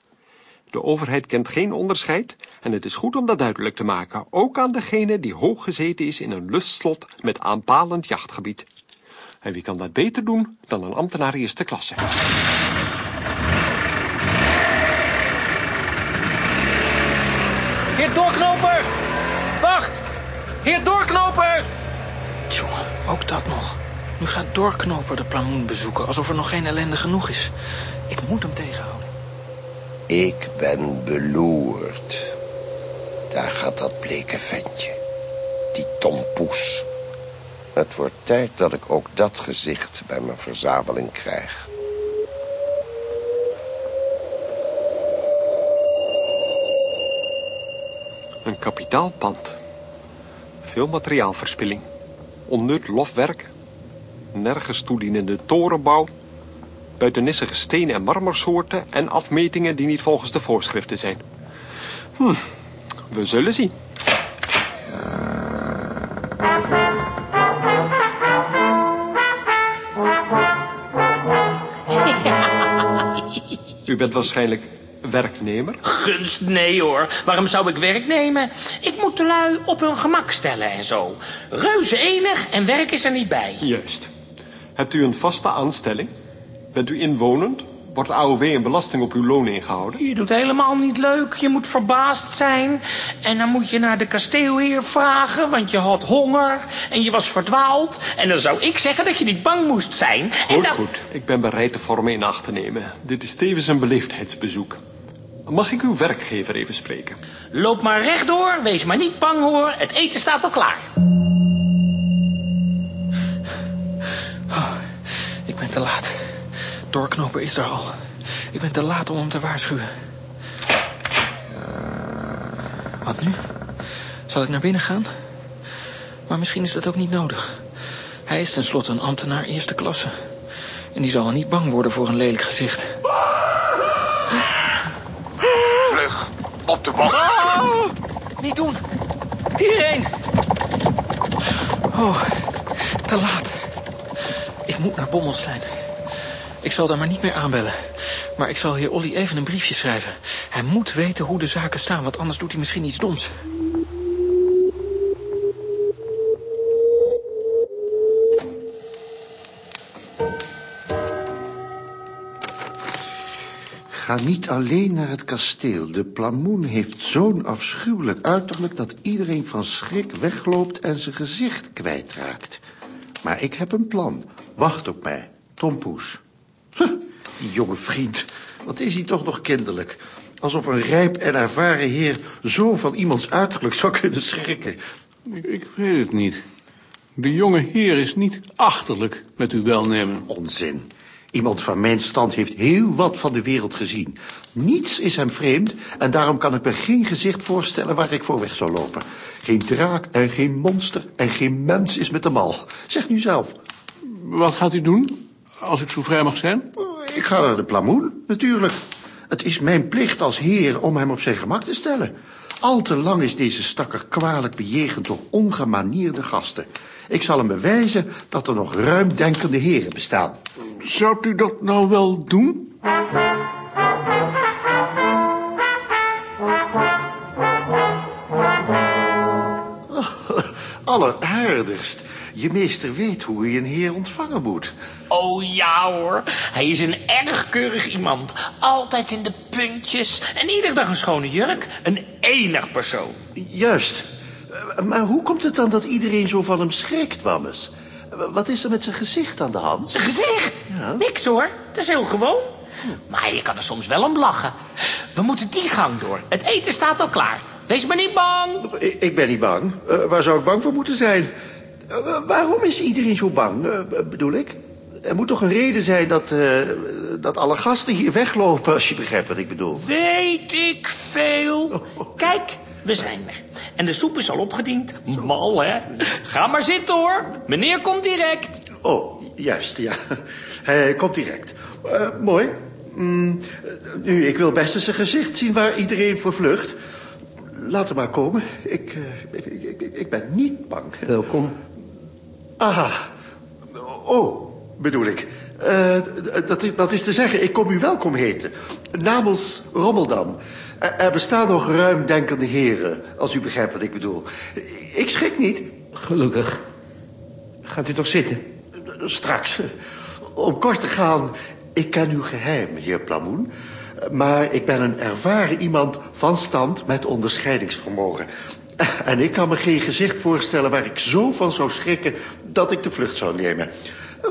De overheid kent geen onderscheid en het is goed om dat duidelijk te maken, ook aan degene die hoog gezeten is in een lustslot met aanpalend jachtgebied. En wie kan dat beter doen dan een ambtenaar eerste klasse? Heer Doorknoper! Wacht! Heer Doorknoper! Jongen, ook dat nog. Nu gaat Doorknoper de plamoen bezoeken, alsof er nog geen ellende genoeg is. Ik moet hem tegenhouden. Ik ben beloerd. Daar gaat dat bleke ventje. Die tompoes. Het wordt tijd dat ik ook dat gezicht bij mijn verzameling krijg. Een kapitaalpand. Veel materiaalverspilling. Onnut lofwerk. Nergens toedienende torenbouw. Buitennissige stenen en marmersoorten. En afmetingen die niet volgens de voorschriften zijn. Hm, we zullen zien. U bent waarschijnlijk werknemer? Gunst, nee hoor. Waarom zou ik werk nemen? Ik moet de lui op hun gemak stellen en zo. Reuze enig en werk is er niet bij. Juist. Hebt u een vaste aanstelling? Bent u inwonend? Wordt AOW en belasting op uw loon ingehouden? Je doet helemaal niet leuk. Je moet verbaasd zijn. En dan moet je naar de kasteelheer vragen, want je had honger en je was verdwaald. En dan zou ik zeggen dat je niet bang moest zijn. en Goed, dat... goed. Ik ben bereid de vormen in acht te nemen. Dit is tevens een beleefdheidsbezoek. Mag ik uw werkgever even spreken? Loop maar rechtdoor, wees maar niet bang hoor. Het eten staat al klaar. Ik ben te laat. Doorknoper is er al. Ik ben te laat om hem te waarschuwen. Wat nu? Zal ik naar binnen gaan? Maar misschien is dat ook niet nodig. Hij is tenslotte een ambtenaar eerste klasse. En die zal wel niet bang worden voor een lelijk gezicht. Vlug, bank. Niet doen! Hierheen! Oh, te laat. Ik moet naar Bommelstein. Ik zal daar maar niet meer aanbellen. Maar ik zal heer Olly even een briefje schrijven. Hij moet weten hoe de zaken staan, want anders doet hij misschien iets doms. Ga niet alleen naar het kasteel. De plamoen heeft zo'n afschuwelijk uiterlijk... dat iedereen van schrik wegloopt en zijn gezicht kwijtraakt. Maar ik heb een plan. Wacht op mij, Tom Poes. Huh, die jonge vriend, wat is hij toch nog kinderlijk. Alsof een rijp en ervaren heer zo van iemands uiterlijk zou kunnen schrikken. Ik, ik weet het niet. De jonge heer is niet achterlijk, met uw welnemen. Onzin. Iemand van mijn stand heeft heel wat van de wereld gezien. Niets is hem vreemd en daarom kan ik me geen gezicht voorstellen waar ik voor weg zou lopen. Geen draak en geen monster en geen mens is met de mal. Zeg nu zelf. Wat gaat u doen, als ik zo vrij mag zijn? Ik ga naar de plamoen, natuurlijk. Het is mijn plicht als heer om hem op zijn gemak te stellen. Al te lang is deze stakker kwalijk bejegend door ongemanierde gasten. Ik zal hem bewijzen dat er nog ruimdenkende heren bestaan. Zou u dat nou wel doen? Alleraardigst. Je meester weet hoe hij een heer ontvangen moet. Oh ja hoor, hij is een erg keurig iemand. Altijd in de puntjes en iedere dag een schone jurk. Een enig persoon. Juist. Eh, Maar hoe komt het dan dat iedereen zo van hem schrikt, Wammes? Wat is er met zijn gezicht aan de hand? Zijn gezicht? Niks hoor, het is heel gewoon. Maar je kan er soms wel om lachen. We moeten die gang door. Het eten staat al klaar. Wees maar niet bang. Ik, ik ben niet bang. Eh, waar zou ik bang voor moeten zijn? Eh, waarom is iedereen zo bang, eh, bedoel ik? Er moet toch een reden zijn dat, eh, dat alle gasten hier weglopen, als je begrijpt wat ik bedoel. Weet ik veel. Kijk, we zijn er. En de soep is al opgediend. Mal, hè? Ga maar zitten, hoor. Meneer komt direct. Oh, juist, ja. Hij komt direct. Eh, mooi. Mm, nu, ik wil best eens een gezicht zien waar iedereen voor vlucht. Laat hem maar komen. Ik, eh, ik, ik, ik- ik ben niet bang. Welkom. Aha. Oh, bedoel ik. Eh, dat, is, dat is te zeggen, ik kom u welkom heten. Namens Rommeldam. Er, er bestaan nog ruimdenkende heren, als u begrijpt wat ik bedoel. Ik schrik niet. Gelukkig. Gaat u toch zitten? Straks. Om kort te gaan, ik ken uw geheim, heer Plamoen. Maar ik ben een ervaren iemand van stand met onderscheidingsvermogen. En ik kan me geen gezicht voorstellen waar ik zo van zou schrikken dat ik de vlucht zou nemen.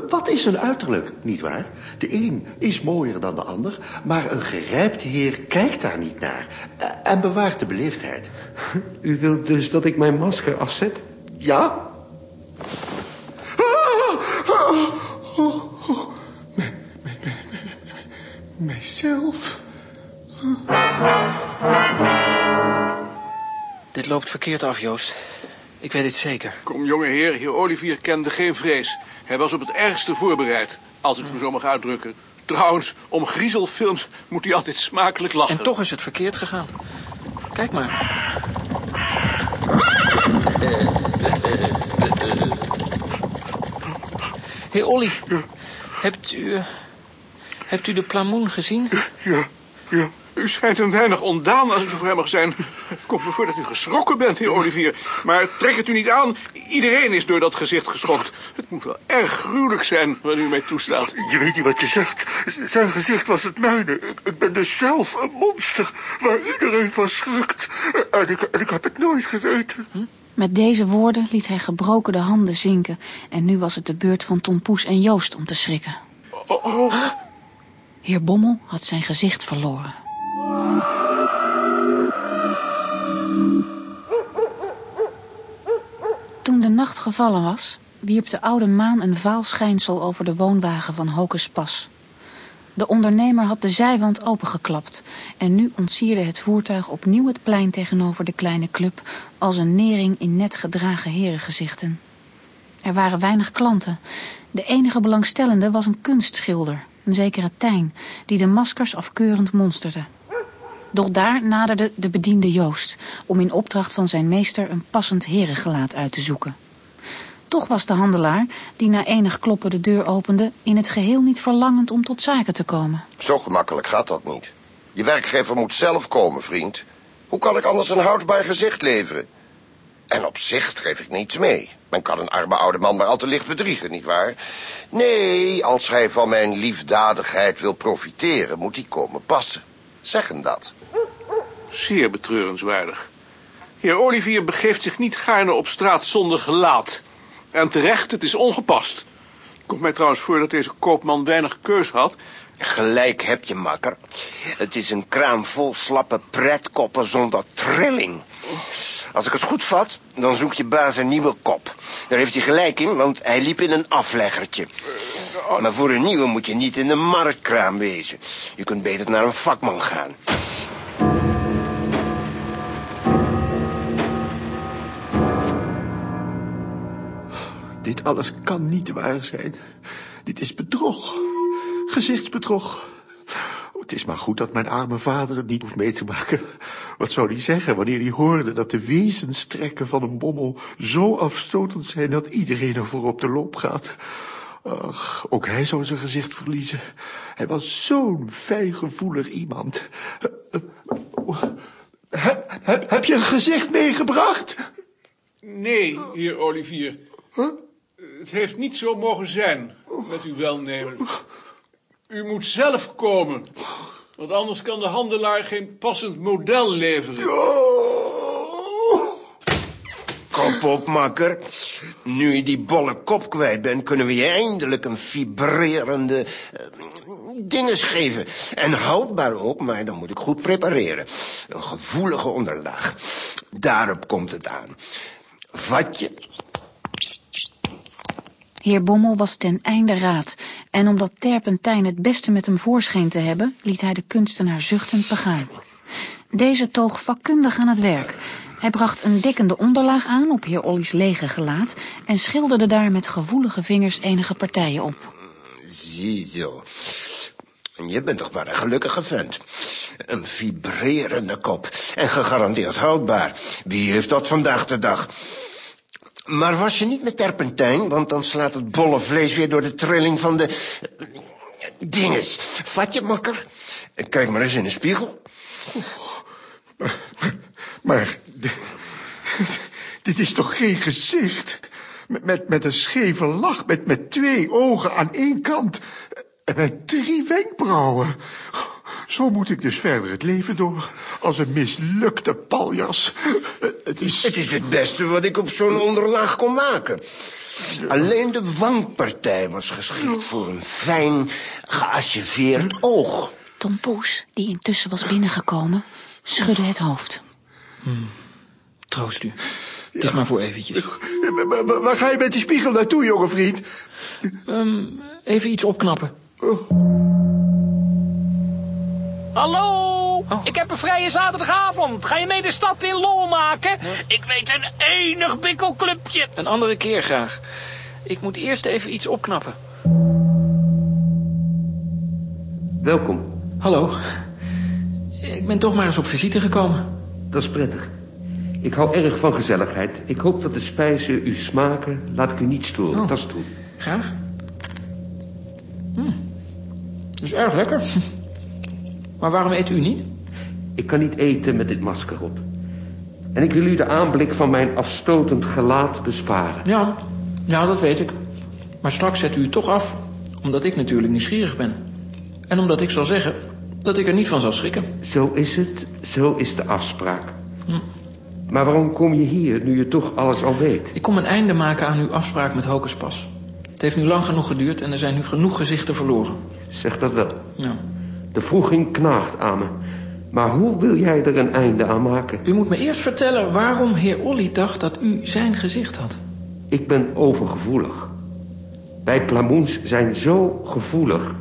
Wat is een uiterlijk, nietwaar? De een is mooier dan de ander, maar een gerijpte heer kijkt daar niet naar en bewaart de beleefdheid. U wilt dus dat ik mijn masker afzet? Ja? Mijzelf? Dit loopt verkeerd af, Joost. Ik weet het zeker. Kom, jonge heer, heer Olivier kende geen vrees. Hij was op het ergste voorbereid, als ik me zo mag uitdrukken. Trouwens, om griezelfilms moet hij altijd smakelijk lachen. En toch is het verkeerd gegaan. Kijk maar. Heer Olly, hebt u, eh, hebt u de plamoen gezien? Ja, ja. U schijnt een weinig ondaan, als ik zo vrij mag zijn. Het komt me voor dat u geschrokken bent, heer Olivier. Maar trek het u niet aan. Iedereen is door dat gezicht geschokt. Het moet wel erg gruwelijk zijn, wat u mij toestaat. Je weet niet wat je zegt. Zijn gezicht was het mijne. Ik, ben dus zelf een monster waar iedereen van schrikt. En ik, en ik heb het nooit geweten. Met deze woorden liet hij gebroken de handen zinken. En nu was het de beurt van Tom Poes en Joost om te schrikken. Heer Bommel had zijn gezicht verloren. Nacht gevallen was, wierp de oude maan een vaal schijnsel over de woonwagen van Hocus Pas. De ondernemer had de zijwand opengeklapt en nu ontsierde het voertuig opnieuw het plein tegenover de kleine club als een nering in net gedragen herengezichten. Er waren weinig klanten. De enige belangstellende was een kunstschilder, een zekere Tijn, die de maskers afkeurend monsterde. Doch daar naderde de bediende Joost om in opdracht van zijn meester een passend herengelaat uit te zoeken. Toch was de handelaar, die na enig kloppen de deur opende, in het geheel niet verlangend om tot zaken te komen. Zo gemakkelijk gaat dat niet. Je werkgever moet zelf komen, vriend. Hoe kan ik anders een houdbaar gezicht leveren? En op zich geef ik niets mee. Men kan een arme oude man maar al te licht bedriegen, nietwaar? Nee, als hij van mijn liefdadigheid wil profiteren, moet hij komen passen. Zeggen dat. Zeer betreurenswaardig. Heer Olivier begeeft zich niet gaarne op straat zonder gelaat. En terecht, het is ongepast. Het komt mij trouwens voor dat deze koopman weinig keus had. Gelijk heb je, makker. Het is een kraam vol slappe pretkoppen zonder trilling. Als ik het goed vat, dan zoekt je baas een nieuwe kop. Daar heeft hij gelijk in, want hij liep in een afleggertje. Maar voor een nieuwe moet je niet in de marktkraam wezen. Je kunt beter naar een vakman gaan. Dit alles kan niet waar zijn. Dit is bedrog. Gezichtsbedrog. Oh, Het is maar goed dat mijn arme vader het niet hoeft mee te maken. Wat zou hij zeggen wanneer hij hoorde dat de wezenstrekken van een bommel zo afstotend zijn dat iedereen ervoor op de loop gaat? Ach, ook hij zou zijn gezicht verliezen. Hij was zo'n fijngevoelig iemand. Heb, heb, heb je een gezicht meegebracht? Nee, heer Olivier. Het heeft niet zo mogen zijn, met uw welnemen. U moet zelf komen, want anders kan de handelaar geen passend model leveren. Kop op, makker. Nu je die bolle kop kwijt bent, kunnen we je eindelijk een vibrerende eh, dinges geven. En houdbaar ook, maar dan moet ik goed prepareren. Een gevoelige onderlaag. Daarop komt het aan. Vat je, Heer Bommel was ten einde raad, en omdat Terpentijn het beste met hem voorscheen te hebben, liet hij de kunstenaar zuchtend begaan. Deze toog vakkundig aan het werk. Hij bracht een dekkende onderlaag aan op heer Olly's lege gelaat en schilderde daar met gevoelige vingers enige partijen op. Ziezo. Je bent toch maar een gelukkige vent. Een vibrerende kop. En gegarandeerd houdbaar. Wie heeft dat vandaag de dag? Maar was je niet met terpentijn, want dan slaat het bolle vlees weer door de trilling van de... eh, dinges. Vat je, makker? Kijk maar eens in de spiegel. Maar dit, dit is toch geen gezicht? Met, met, met een scheve lach, met, met twee ogen aan één kant. En met drie wenkbrauwen. Zo moet ik dus verder het leven door. Als een mislukte paljas. Het is... Het is het beste wat ik op zo'n onderlaag kon maken. Alleen de wangpartij was geschikt voor een fijn, geacheveerd oog. Tom Poes, die intussen was binnengekomen, schudde het hoofd. Troost u. Het is maar voor eventjes. Waar- waar- Waar ga je met die spiegel naartoe, jonge vriend? Ehm, even iets opknappen. Hallo, ik heb een vrije zaterdagavond. Ga je mee de stad in lol maken? Ik weet een enig bikkelclubje. Een andere keer graag. Ik moet eerst even iets opknappen. Welkom. Hallo. Ik ben toch maar eens op visite gekomen. Dat is prettig. Ik hou erg van gezelligheid. Ik hoop dat de spijzen u smaken. Laat ik u niet storen. Oh. Dat is toe. Graag. Hm. Is erg lekker. Maar waarom eet u niet? Ik kan niet eten met dit masker op. En ik wil u de aanblik van mijn afstotend gelaat besparen. Ja, ja, dat weet ik. Maar straks zet u het toch af. Omdat ik natuurlijk nieuwsgierig ben. En omdat ik zal zeggen dat ik er niet van zal schrikken. Zo is het. Zo is de afspraak. Hm. Maar waarom kom je hier, nu je toch alles al weet? Ik kom een einde maken aan uw afspraak met Hokuspas. Het heeft nu lang genoeg geduurd en er zijn nu genoeg gezichten verloren. Zeg dat wel. Ja. De vroeging knaagt aan me. Maar hoe wil jij er een einde aan maken? U moet me eerst vertellen waarom heer Olly dacht dat u zijn gezicht had. Ik ben overgevoelig. Wij plamoens zijn zo gevoelig...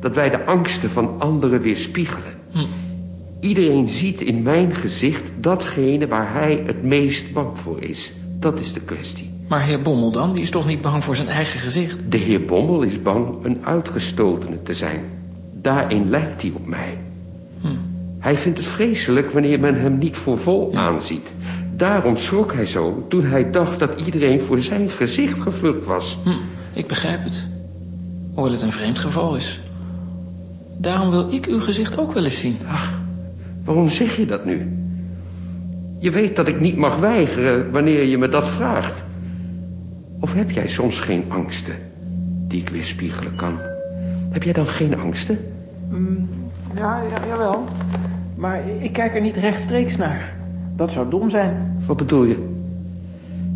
dat wij de angsten van anderen weerspiegelen. Hm. Iedereen ziet in mijn gezicht datgene waar hij het meest bang voor is. Dat is de kwestie. Maar heer Bommel dan, die is toch niet bang voor zijn eigen gezicht? De heer Bommel is bang een uitgestotene te zijn. Daarin lijkt hij op mij. Hm. Hij vindt het vreselijk wanneer men hem niet voor vol aanziet. Daarom schrok hij zo toen hij dacht dat iedereen voor zijn gezicht gevlucht was. Hm, ik begrijp het. Hoewel het een vreemd geval is. Daarom wil ik uw gezicht ook wel eens zien. Ach, waarom zeg je dat nu? Je weet dat ik niet mag weigeren wanneer je me dat vraagt. Of heb jij soms geen angsten die ik weer spiegelen kan? Heb jij dan geen angsten? Mm, ja, ja, jawel. Maar ik kijk er niet rechtstreeks naar. Dat zou dom zijn. Wat bedoel je?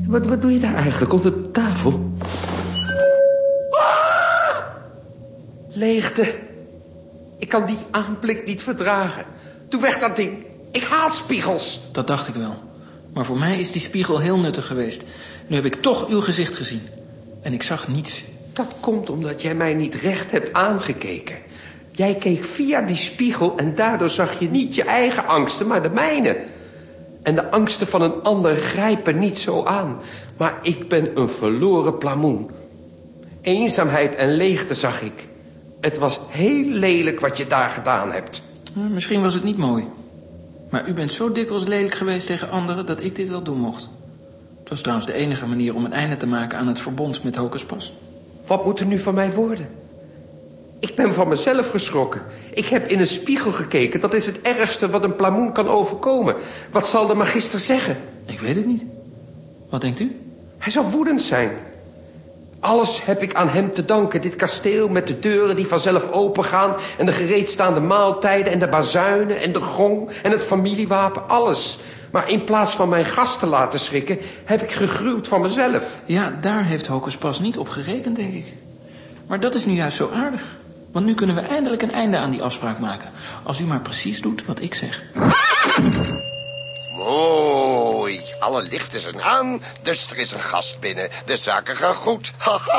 Wat, wat doe je daar eigenlijk onder de tafel? Leegte. Ik kan die aanblik niet verdragen. Doe weg dat ding. Ik haat spiegels. Dat dacht ik wel. Maar voor mij is die spiegel heel nuttig geweest. Nu heb ik toch uw gezicht gezien. En ik zag niets. Dat komt omdat jij mij niet recht hebt aangekeken. Jij keek via die spiegel en daardoor zag je niet je eigen angsten, maar de mijne. En de angsten van een ander grijpen niet zo aan. Maar ik ben een verloren plamoen. Eenzaamheid en leegte zag ik. Het was heel lelijk wat je daar gedaan hebt. misschien was het niet mooi. Maar u bent zo dikwijls lelijk geweest tegen anderen dat ik dit wel doen mocht. Het was trouwens de enige manier om een einde te maken aan het verbond met Hokuspas. Wat moet er nu van mij worden? Ik ben van mezelf geschrokken. Ik heb in een spiegel gekeken. Dat is het ergste wat een plamoen kan overkomen. Wat zal de magister zeggen? Ik weet het niet. Wat denkt u? Hij zal woedend zijn. Alles heb ik aan hem te danken. Dit kasteel met de deuren die vanzelf opengaan... en de gereedstaande maaltijden en de bazuinen en de gong... en het familiewapen, alles. Maar in plaats van mijn gast te laten schrikken... heb ik gegruwd van mezelf. Ja, daar heeft Hokus pas niet op gerekend, denk ik. Maar dat is nu juist zo aardig. Want nu kunnen we eindelijk een einde aan die afspraak maken. Als u maar precies doet wat ik zeg. Alle lichten zijn aan, dus er is een gast binnen. De zaken gaan goed.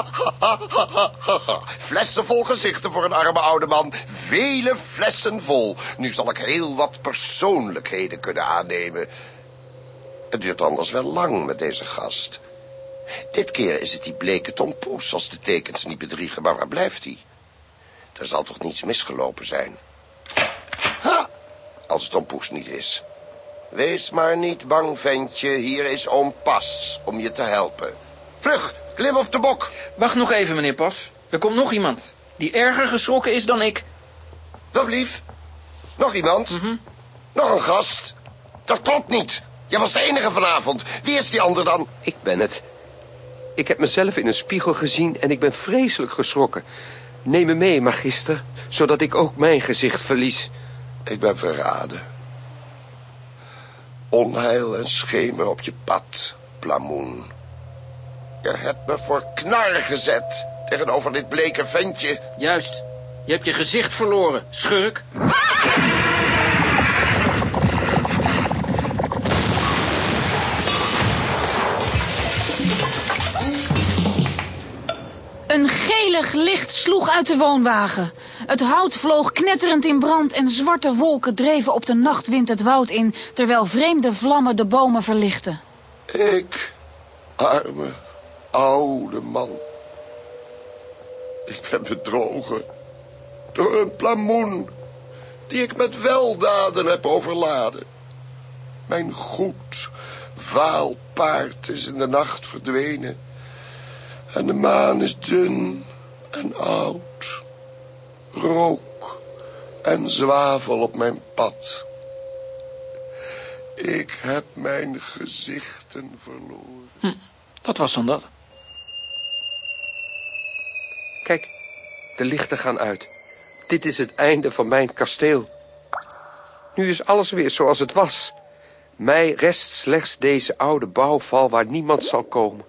flessen vol gezichten voor een arme oude man. Vele flessen vol. Nu zal ik heel wat persoonlijkheden kunnen aannemen. Het duurt anders wel lang met deze gast. Dit keer is het die bleke tompoes, als de tekens niet bedriegen. Maar waar blijft hij? Er zal toch niets misgelopen zijn? Ha! Als het tompoes niet is. Wees maar niet bang, ventje. Hier is oom Pas om je te helpen. Vlug, klim op de bok. Wacht nog even, meneer Pas. Er komt nog iemand. Die erger geschrokken is dan ik. Dat lief. Nog iemand? Nog een gast? Dat klopt niet. Jij was de enige vanavond. Wie is die ander dan? Ik ben het. Ik heb mezelf in een spiegel gezien en ik ben vreselijk geschrokken. Neem me mee, magister, zodat ik ook mijn gezicht verlies. Ik ben verraden. Onheil en schemer op je pad, Plamoen. Je hebt me voor knar gezet tegenover dit bleke ventje. Juist. Je hebt je gezicht verloren, schurk. Gelig licht sloeg uit de woonwagen. Het hout vloog knetterend in brand en zwarte wolken dreven op de nachtwind het woud in, terwijl vreemde vlammen de bomen verlichtten. Ik, arme, oude man. Ik ben bedrogen door een plamoen die ik met weldaden heb overladen. Mijn goed, vaal paard is in de nacht verdwenen. En de maan is dun en oud. Rook en zwavel op mijn pad. Ik heb mijn gezichten verloren. Hm, dat was dan dat. Kijk, de lichten gaan uit. Dit is het einde van mijn kasteel. Nu is alles weer zoals het was. Mij rest slechts deze oude bouwval waar niemand zal komen.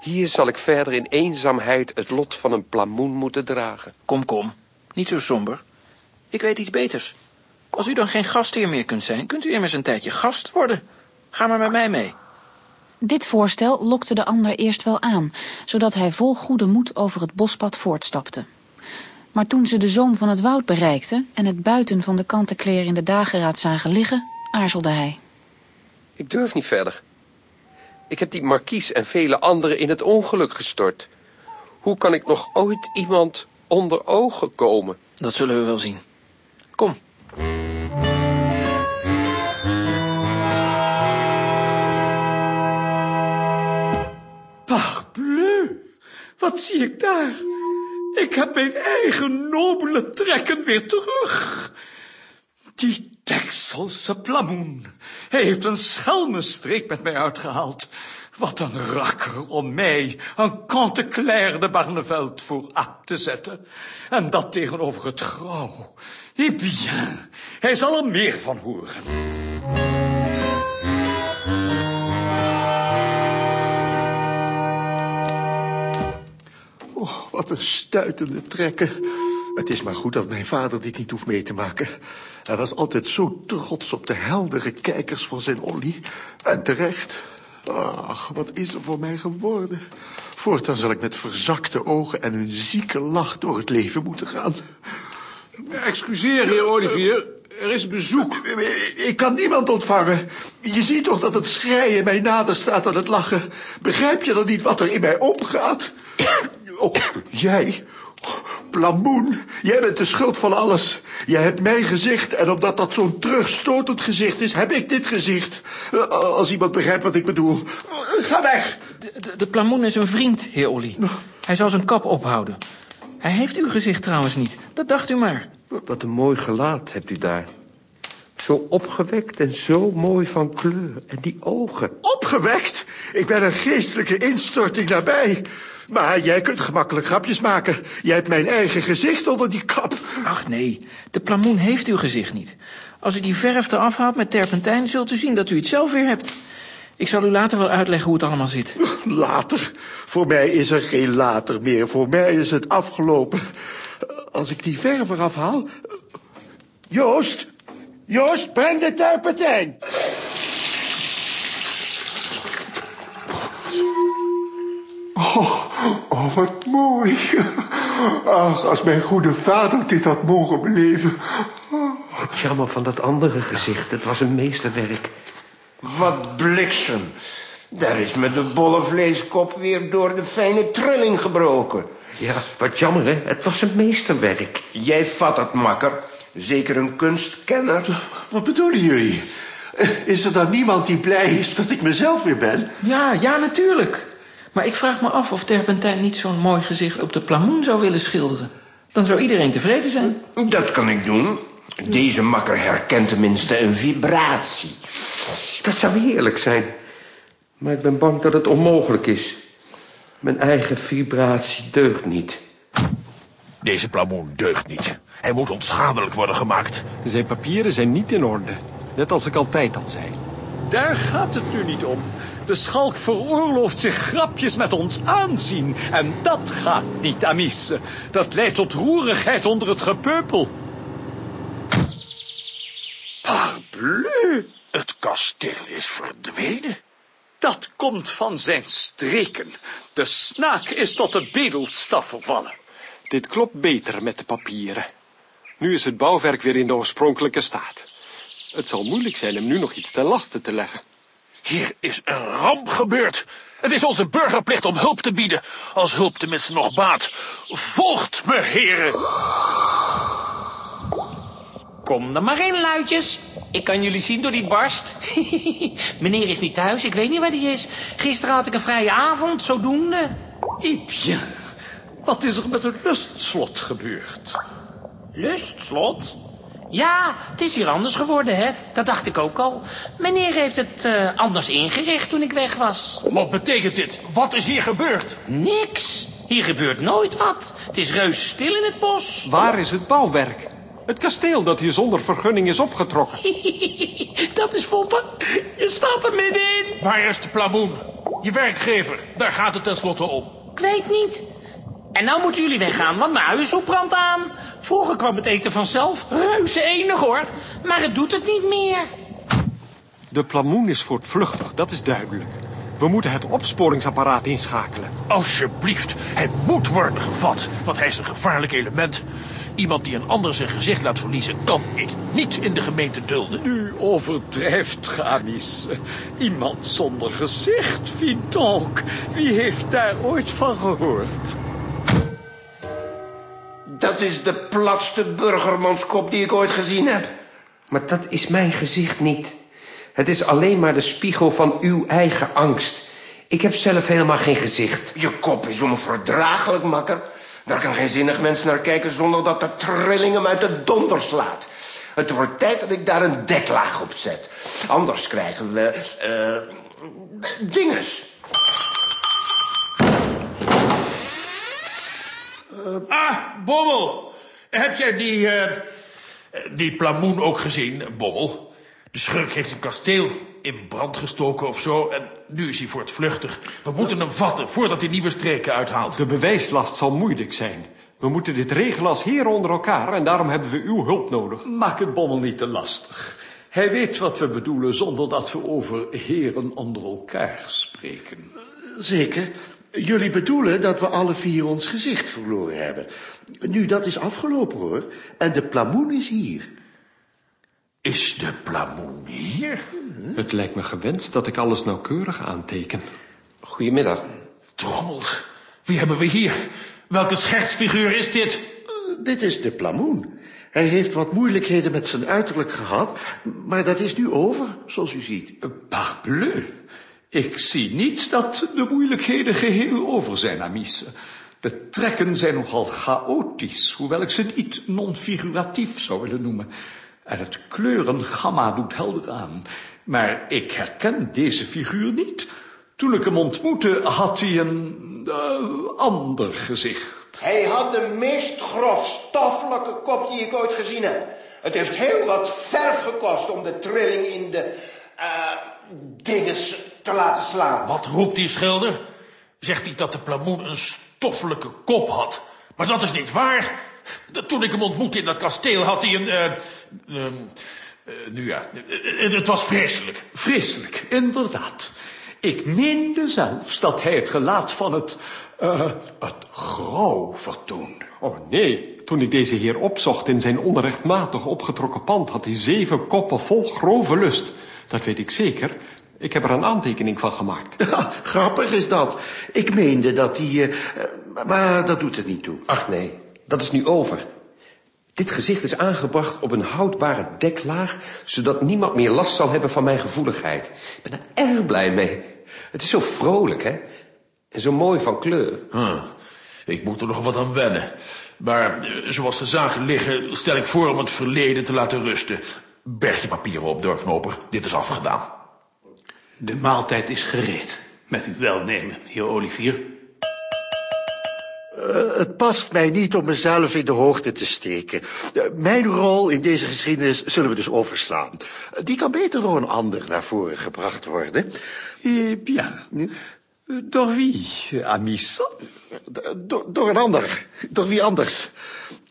Hier zal ik verder in eenzaamheid het lot van een plamoen moeten dragen. Kom, kom. Niet zo somber. Ik weet iets beters. Als u dan geen gastheer meer kunt zijn, kunt u immers een tijdje gast worden. Ga maar met mij mee. Dit voorstel lokte de ander eerst wel aan, zodat hij vol goede moed over het bospad voortstapte. Maar toen ze de zoom van het woud bereikten en het buiten van de kantenkleer in de dageraad zagen liggen, aarzelde hij. Ik durf niet verder. Ik heb die markies en vele anderen in het ongeluk gestort. Hoe kan ik nog ooit iemand onder ogen komen? Dat zullen we wel zien. Kom. Parbleu, wat zie ik daar? Ik heb mijn eigen nobele trekken weer terug. Die Dekselse plamoen. Hij heeft een schelmenstreek met mij uitgehaald. Wat een rakker om mij, een Claire de Barneveld, voor aap te zetten. En dat tegenover het grauw. Eh bien, hij zal er meer van horen. Oh, wat een stuitende trekken. Het is maar goed dat mijn vader dit niet hoeft mee te maken. Hij was altijd zo trots op de heldere kijkers van zijn Olly. En terecht. Ach, wat is er voor mij geworden? Voortaan zal ik met verzakte ogen en een zieke lach door het leven moeten gaan. Excuseer, heer Olivier. Er is bezoek. Ik kan niemand ontvangen. Je ziet toch dat het schreien mij nader staat dan het lachen. Begrijp je dan niet wat er in mij omgaat? Oh, jij? Plamoen, jij bent de schuld van alles. Jij hebt mijn gezicht en omdat dat zo'n terugstotend gezicht is, heb ik dit gezicht. Eh, Als iemand begrijpt wat ik bedoel. Ga weg. De, de, de plamoen is een vriend, heer Olly. Hij zal zijn kap ophouden. Hij heeft uw gezicht trouwens niet. Dat dacht u maar. Wat een mooi gelaat hebt u daar. Zo opgewekt en zo mooi van kleur. En die ogen. Opgewekt? Ik ben een geestelijke instorting nabij. Maar jij kunt gemakkelijk grapjes maken. Jij hebt mijn eigen gezicht onder die kap. Ach nee, de plamoen heeft uw gezicht niet. Als u die verf eraf haalt met terpentijn, zult u zien dat u het zelf weer hebt. Ik zal u later wel uitleggen hoe het allemaal zit. Later? Voor mij is er geen later meer. Voor mij is het afgelopen. Als ik die verf eraf haal... Joost! Joost, breng de terpentijn! Oh, oh, wat mooi. Ach, als mijn goede vader dit had mogen beleven. Wat jammer van dat andere gezicht. Het was een meesterwerk. Wat bliksem. Daar is me de bolle vleeskop weer door de fijne trilling gebroken. Ja, wat jammer, hè? Het was een meesterwerk. Jij vat het, makker. Zeker een kunstkenner. Wat bedoelen jullie? Is er dan niemand die blij is dat ik mezelf weer ben? Ja, ja, natuurlijk. Maar ik vraag me af of Terpentijn niet zo'n mooi gezicht op de plamoen zou willen schilderen. Dan zou iedereen tevreden zijn. Dat kan ik doen. Deze makker herkent tenminste een vibratie. Dat zou heerlijk zijn. Maar ik ben bang dat het onmogelijk is. Mijn eigen vibratie deugt niet. Deze plamoen deugt niet. Hij moet onschadelijk worden gemaakt. Zijn papieren zijn niet in orde. Net als ik altijd al zei. Daar gaat het nu niet om. De schalk veroorlooft zich grapjes met ons aanzien. En dat gaat niet, Amis. Dat leidt tot roerigheid onder het gepeupel. Parbleu! Het kasteel is verdwenen. Dat komt van zijn streken. De snaak is tot de bedelstaf vervallen. Dit klopt beter met de papieren. Nu is het bouwwerk weer in de oorspronkelijke staat. Het zal moeilijk zijn hem nu nog iets ten laste te leggen. Hier is een ramp gebeurd. Het is onze burgerplicht om hulp te bieden, als hulp tenminste nog baat. Volgt me, heren. Kom er maar in, luidjes. Ik kan jullie zien door die barst. Meneer is niet thuis, ik weet niet waar die is. Gisteren had ik een vrije avond, zodoende. Iepje, wat is er met het lustslot gebeurd? Lustslot? Ja, het is hier anders geworden, hè? Dat dacht ik ook al. Meneer heeft het eh, anders ingericht toen ik weg was. Wat betekent dit? Wat is hier gebeurd? Niks. Hier gebeurt nooit wat. Het is reuze stil in het bos. Waar is het bouwwerk? Het kasteel dat hier zonder vergunning is opgetrokken. dat is Foppen. Je staat er middenin. Waar is de plamoen? Je werkgever, daar gaat het tenslotte om. Ik weet niet. En nou moeten jullie weggaan, want mijn huishoek brandt aan. Vroeger kwam het eten vanzelf. Reuze enig hoor. Maar het doet het niet meer. De plamoen is voortvluchtig, dat is duidelijk. We moeten het opsporingsapparaat inschakelen. Alsjeblieft, hij moet worden gevat, want hij is een gevaarlijk element. Iemand die een ander zijn gezicht laat verliezen, kan ik niet in de gemeente dulden. Nu overdrijft Gamis. Iemand zonder gezicht, vindt ook. Wie heeft daar ooit van gehoord? Dat is de platste burgermanskop die ik ooit gezien heb. Maar dat is mijn gezicht niet. Het is alleen maar de spiegel van uw eigen angst. Ik heb zelf helemaal geen gezicht. Je kop is onverdraaglijk, makker. Daar kan geen zinnig mens naar kijken zonder dat de trilling hem uit de donder slaat. Het wordt tijd dat ik daar een deklaag op zet. Anders krijgen we... eh dinges. Ah, Bommel. Heb jij die, eh, die plamoen ook gezien, Bommel? De schurk heeft een kasteel in brand gestoken of zo... en nu is hij voortvluchtig. We moeten hem vatten voordat hij nieuwe streken uithaalt. De bewijslast zal moeilijk zijn. We moeten dit regelen als heren onder elkaar... en daarom hebben we uw hulp nodig. Maak het Bommel niet te lastig. Hij weet wat we bedoelen zonder dat we over heren onder elkaar spreken. Zeker. Jullie bedoelen dat we alle vier ons gezicht verloren hebben. Nu, dat is afgelopen hoor. En de plamoen is hier. Is de plamoen hier? Het lijkt me gewenst dat ik alles nauwkeurig aanteken. Goedemiddag. Drommels, wie hebben we hier? Welke schertsfiguur is dit? Dit is de plamoen. Hij heeft wat moeilijkheden met zijn uiterlijk gehad, maar dat is nu over, zoals u ziet. Parbleu. Ik zie niet dat de moeilijkheden geheel over zijn, Amice. De trekken zijn nogal chaotisch, hoewel ik ze niet non-figuratief zou willen noemen. En het kleurengamma doet helder aan. Maar ik herken deze figuur niet. Toen ik hem ontmoette, had hij een uh, ander gezicht. Hij had de meest grof stoffelijke kop die ik ooit gezien heb. Het heeft heel wat verf gekost om de trilling in de uh, dinges te laten slaan. Wat roept die schilder? Zegt hij dat de plamoen een stoffelijke kop had? Maar dat is niet waar. Toen ik hem ontmoette in dat kasteel had hij een... Uh, uh, nu ja, het was vreselijk. Vreselijk, inderdaad. Ik meende zelfs dat hij het gelaat van het, uh, het grauw vertoonde. Oh nee, toen ik deze heer opzocht in zijn onrechtmatig opgetrokken pand... had hij zeven koppen vol grove lust. Dat weet ik zeker. Ik heb er een aantekening van gemaakt. Ja, grappig is dat. Ik meende dat hij... Uh, maar dat doet er niet toe. Ach nee, dat is nu over. Dit gezicht is aangebracht op een houdbare deklaag... zodat niemand meer last zal hebben van mijn gevoeligheid. Ik ben er erg blij mee. Het is zo vrolijk, hè? En zo mooi van kleur. Huh. Ik moet er nog wat aan wennen. Maar eh, zoals de zaken liggen, stel ik voor om het verleden te laten rusten. Berg je papieren op, doorknoper. Dit is afgedaan. De maaltijd is gereed. Met uw welnemen, heer Olivier. Uh, het past mij niet om mezelf in de hoogte te steken. Uh, mijn rol in deze geschiedenis zullen we dus overslaan. Uh, die kan beter door een ander naar voren gebracht worden. Eh bien. Door wie, Amice? Door, door een ander. Door wie anders.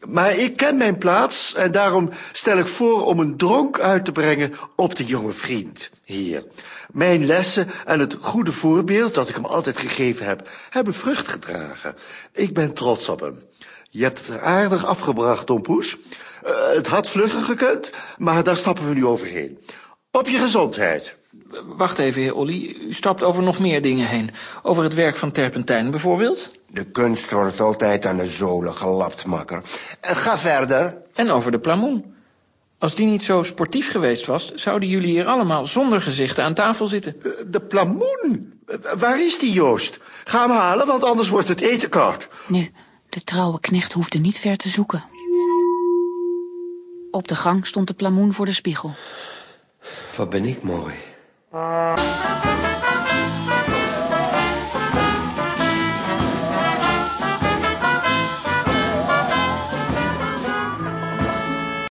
Maar ik ken mijn plaats en daarom stel ik voor om een dronk uit te brengen op de jonge vriend. Hier. Mijn lessen en het goede voorbeeld dat ik hem altijd gegeven heb, hebben vrucht gedragen. Ik ben trots op hem. Je hebt het er aardig afgebracht, Tom Poes. Uh, het had vlugger gekund, maar daar stappen we nu overheen. Op je gezondheid. Wacht even, heer Olly. U stapt over nog meer dingen heen. Over het werk van Terpentijn bijvoorbeeld? De kunst wordt altijd aan de zolen gelapt, makker. Uh, ga verder. En over de plamoen. Als die niet zo sportief geweest was, zouden jullie hier allemaal zonder gezichten aan tafel zitten. De plamoen? Waar is die, Joost? Ga hem halen, want anders wordt het eten koud. Nu, de trouwe knecht hoefde niet ver te zoeken. Op de gang stond de plamoen voor de spiegel. Wat ben ik mooi. Música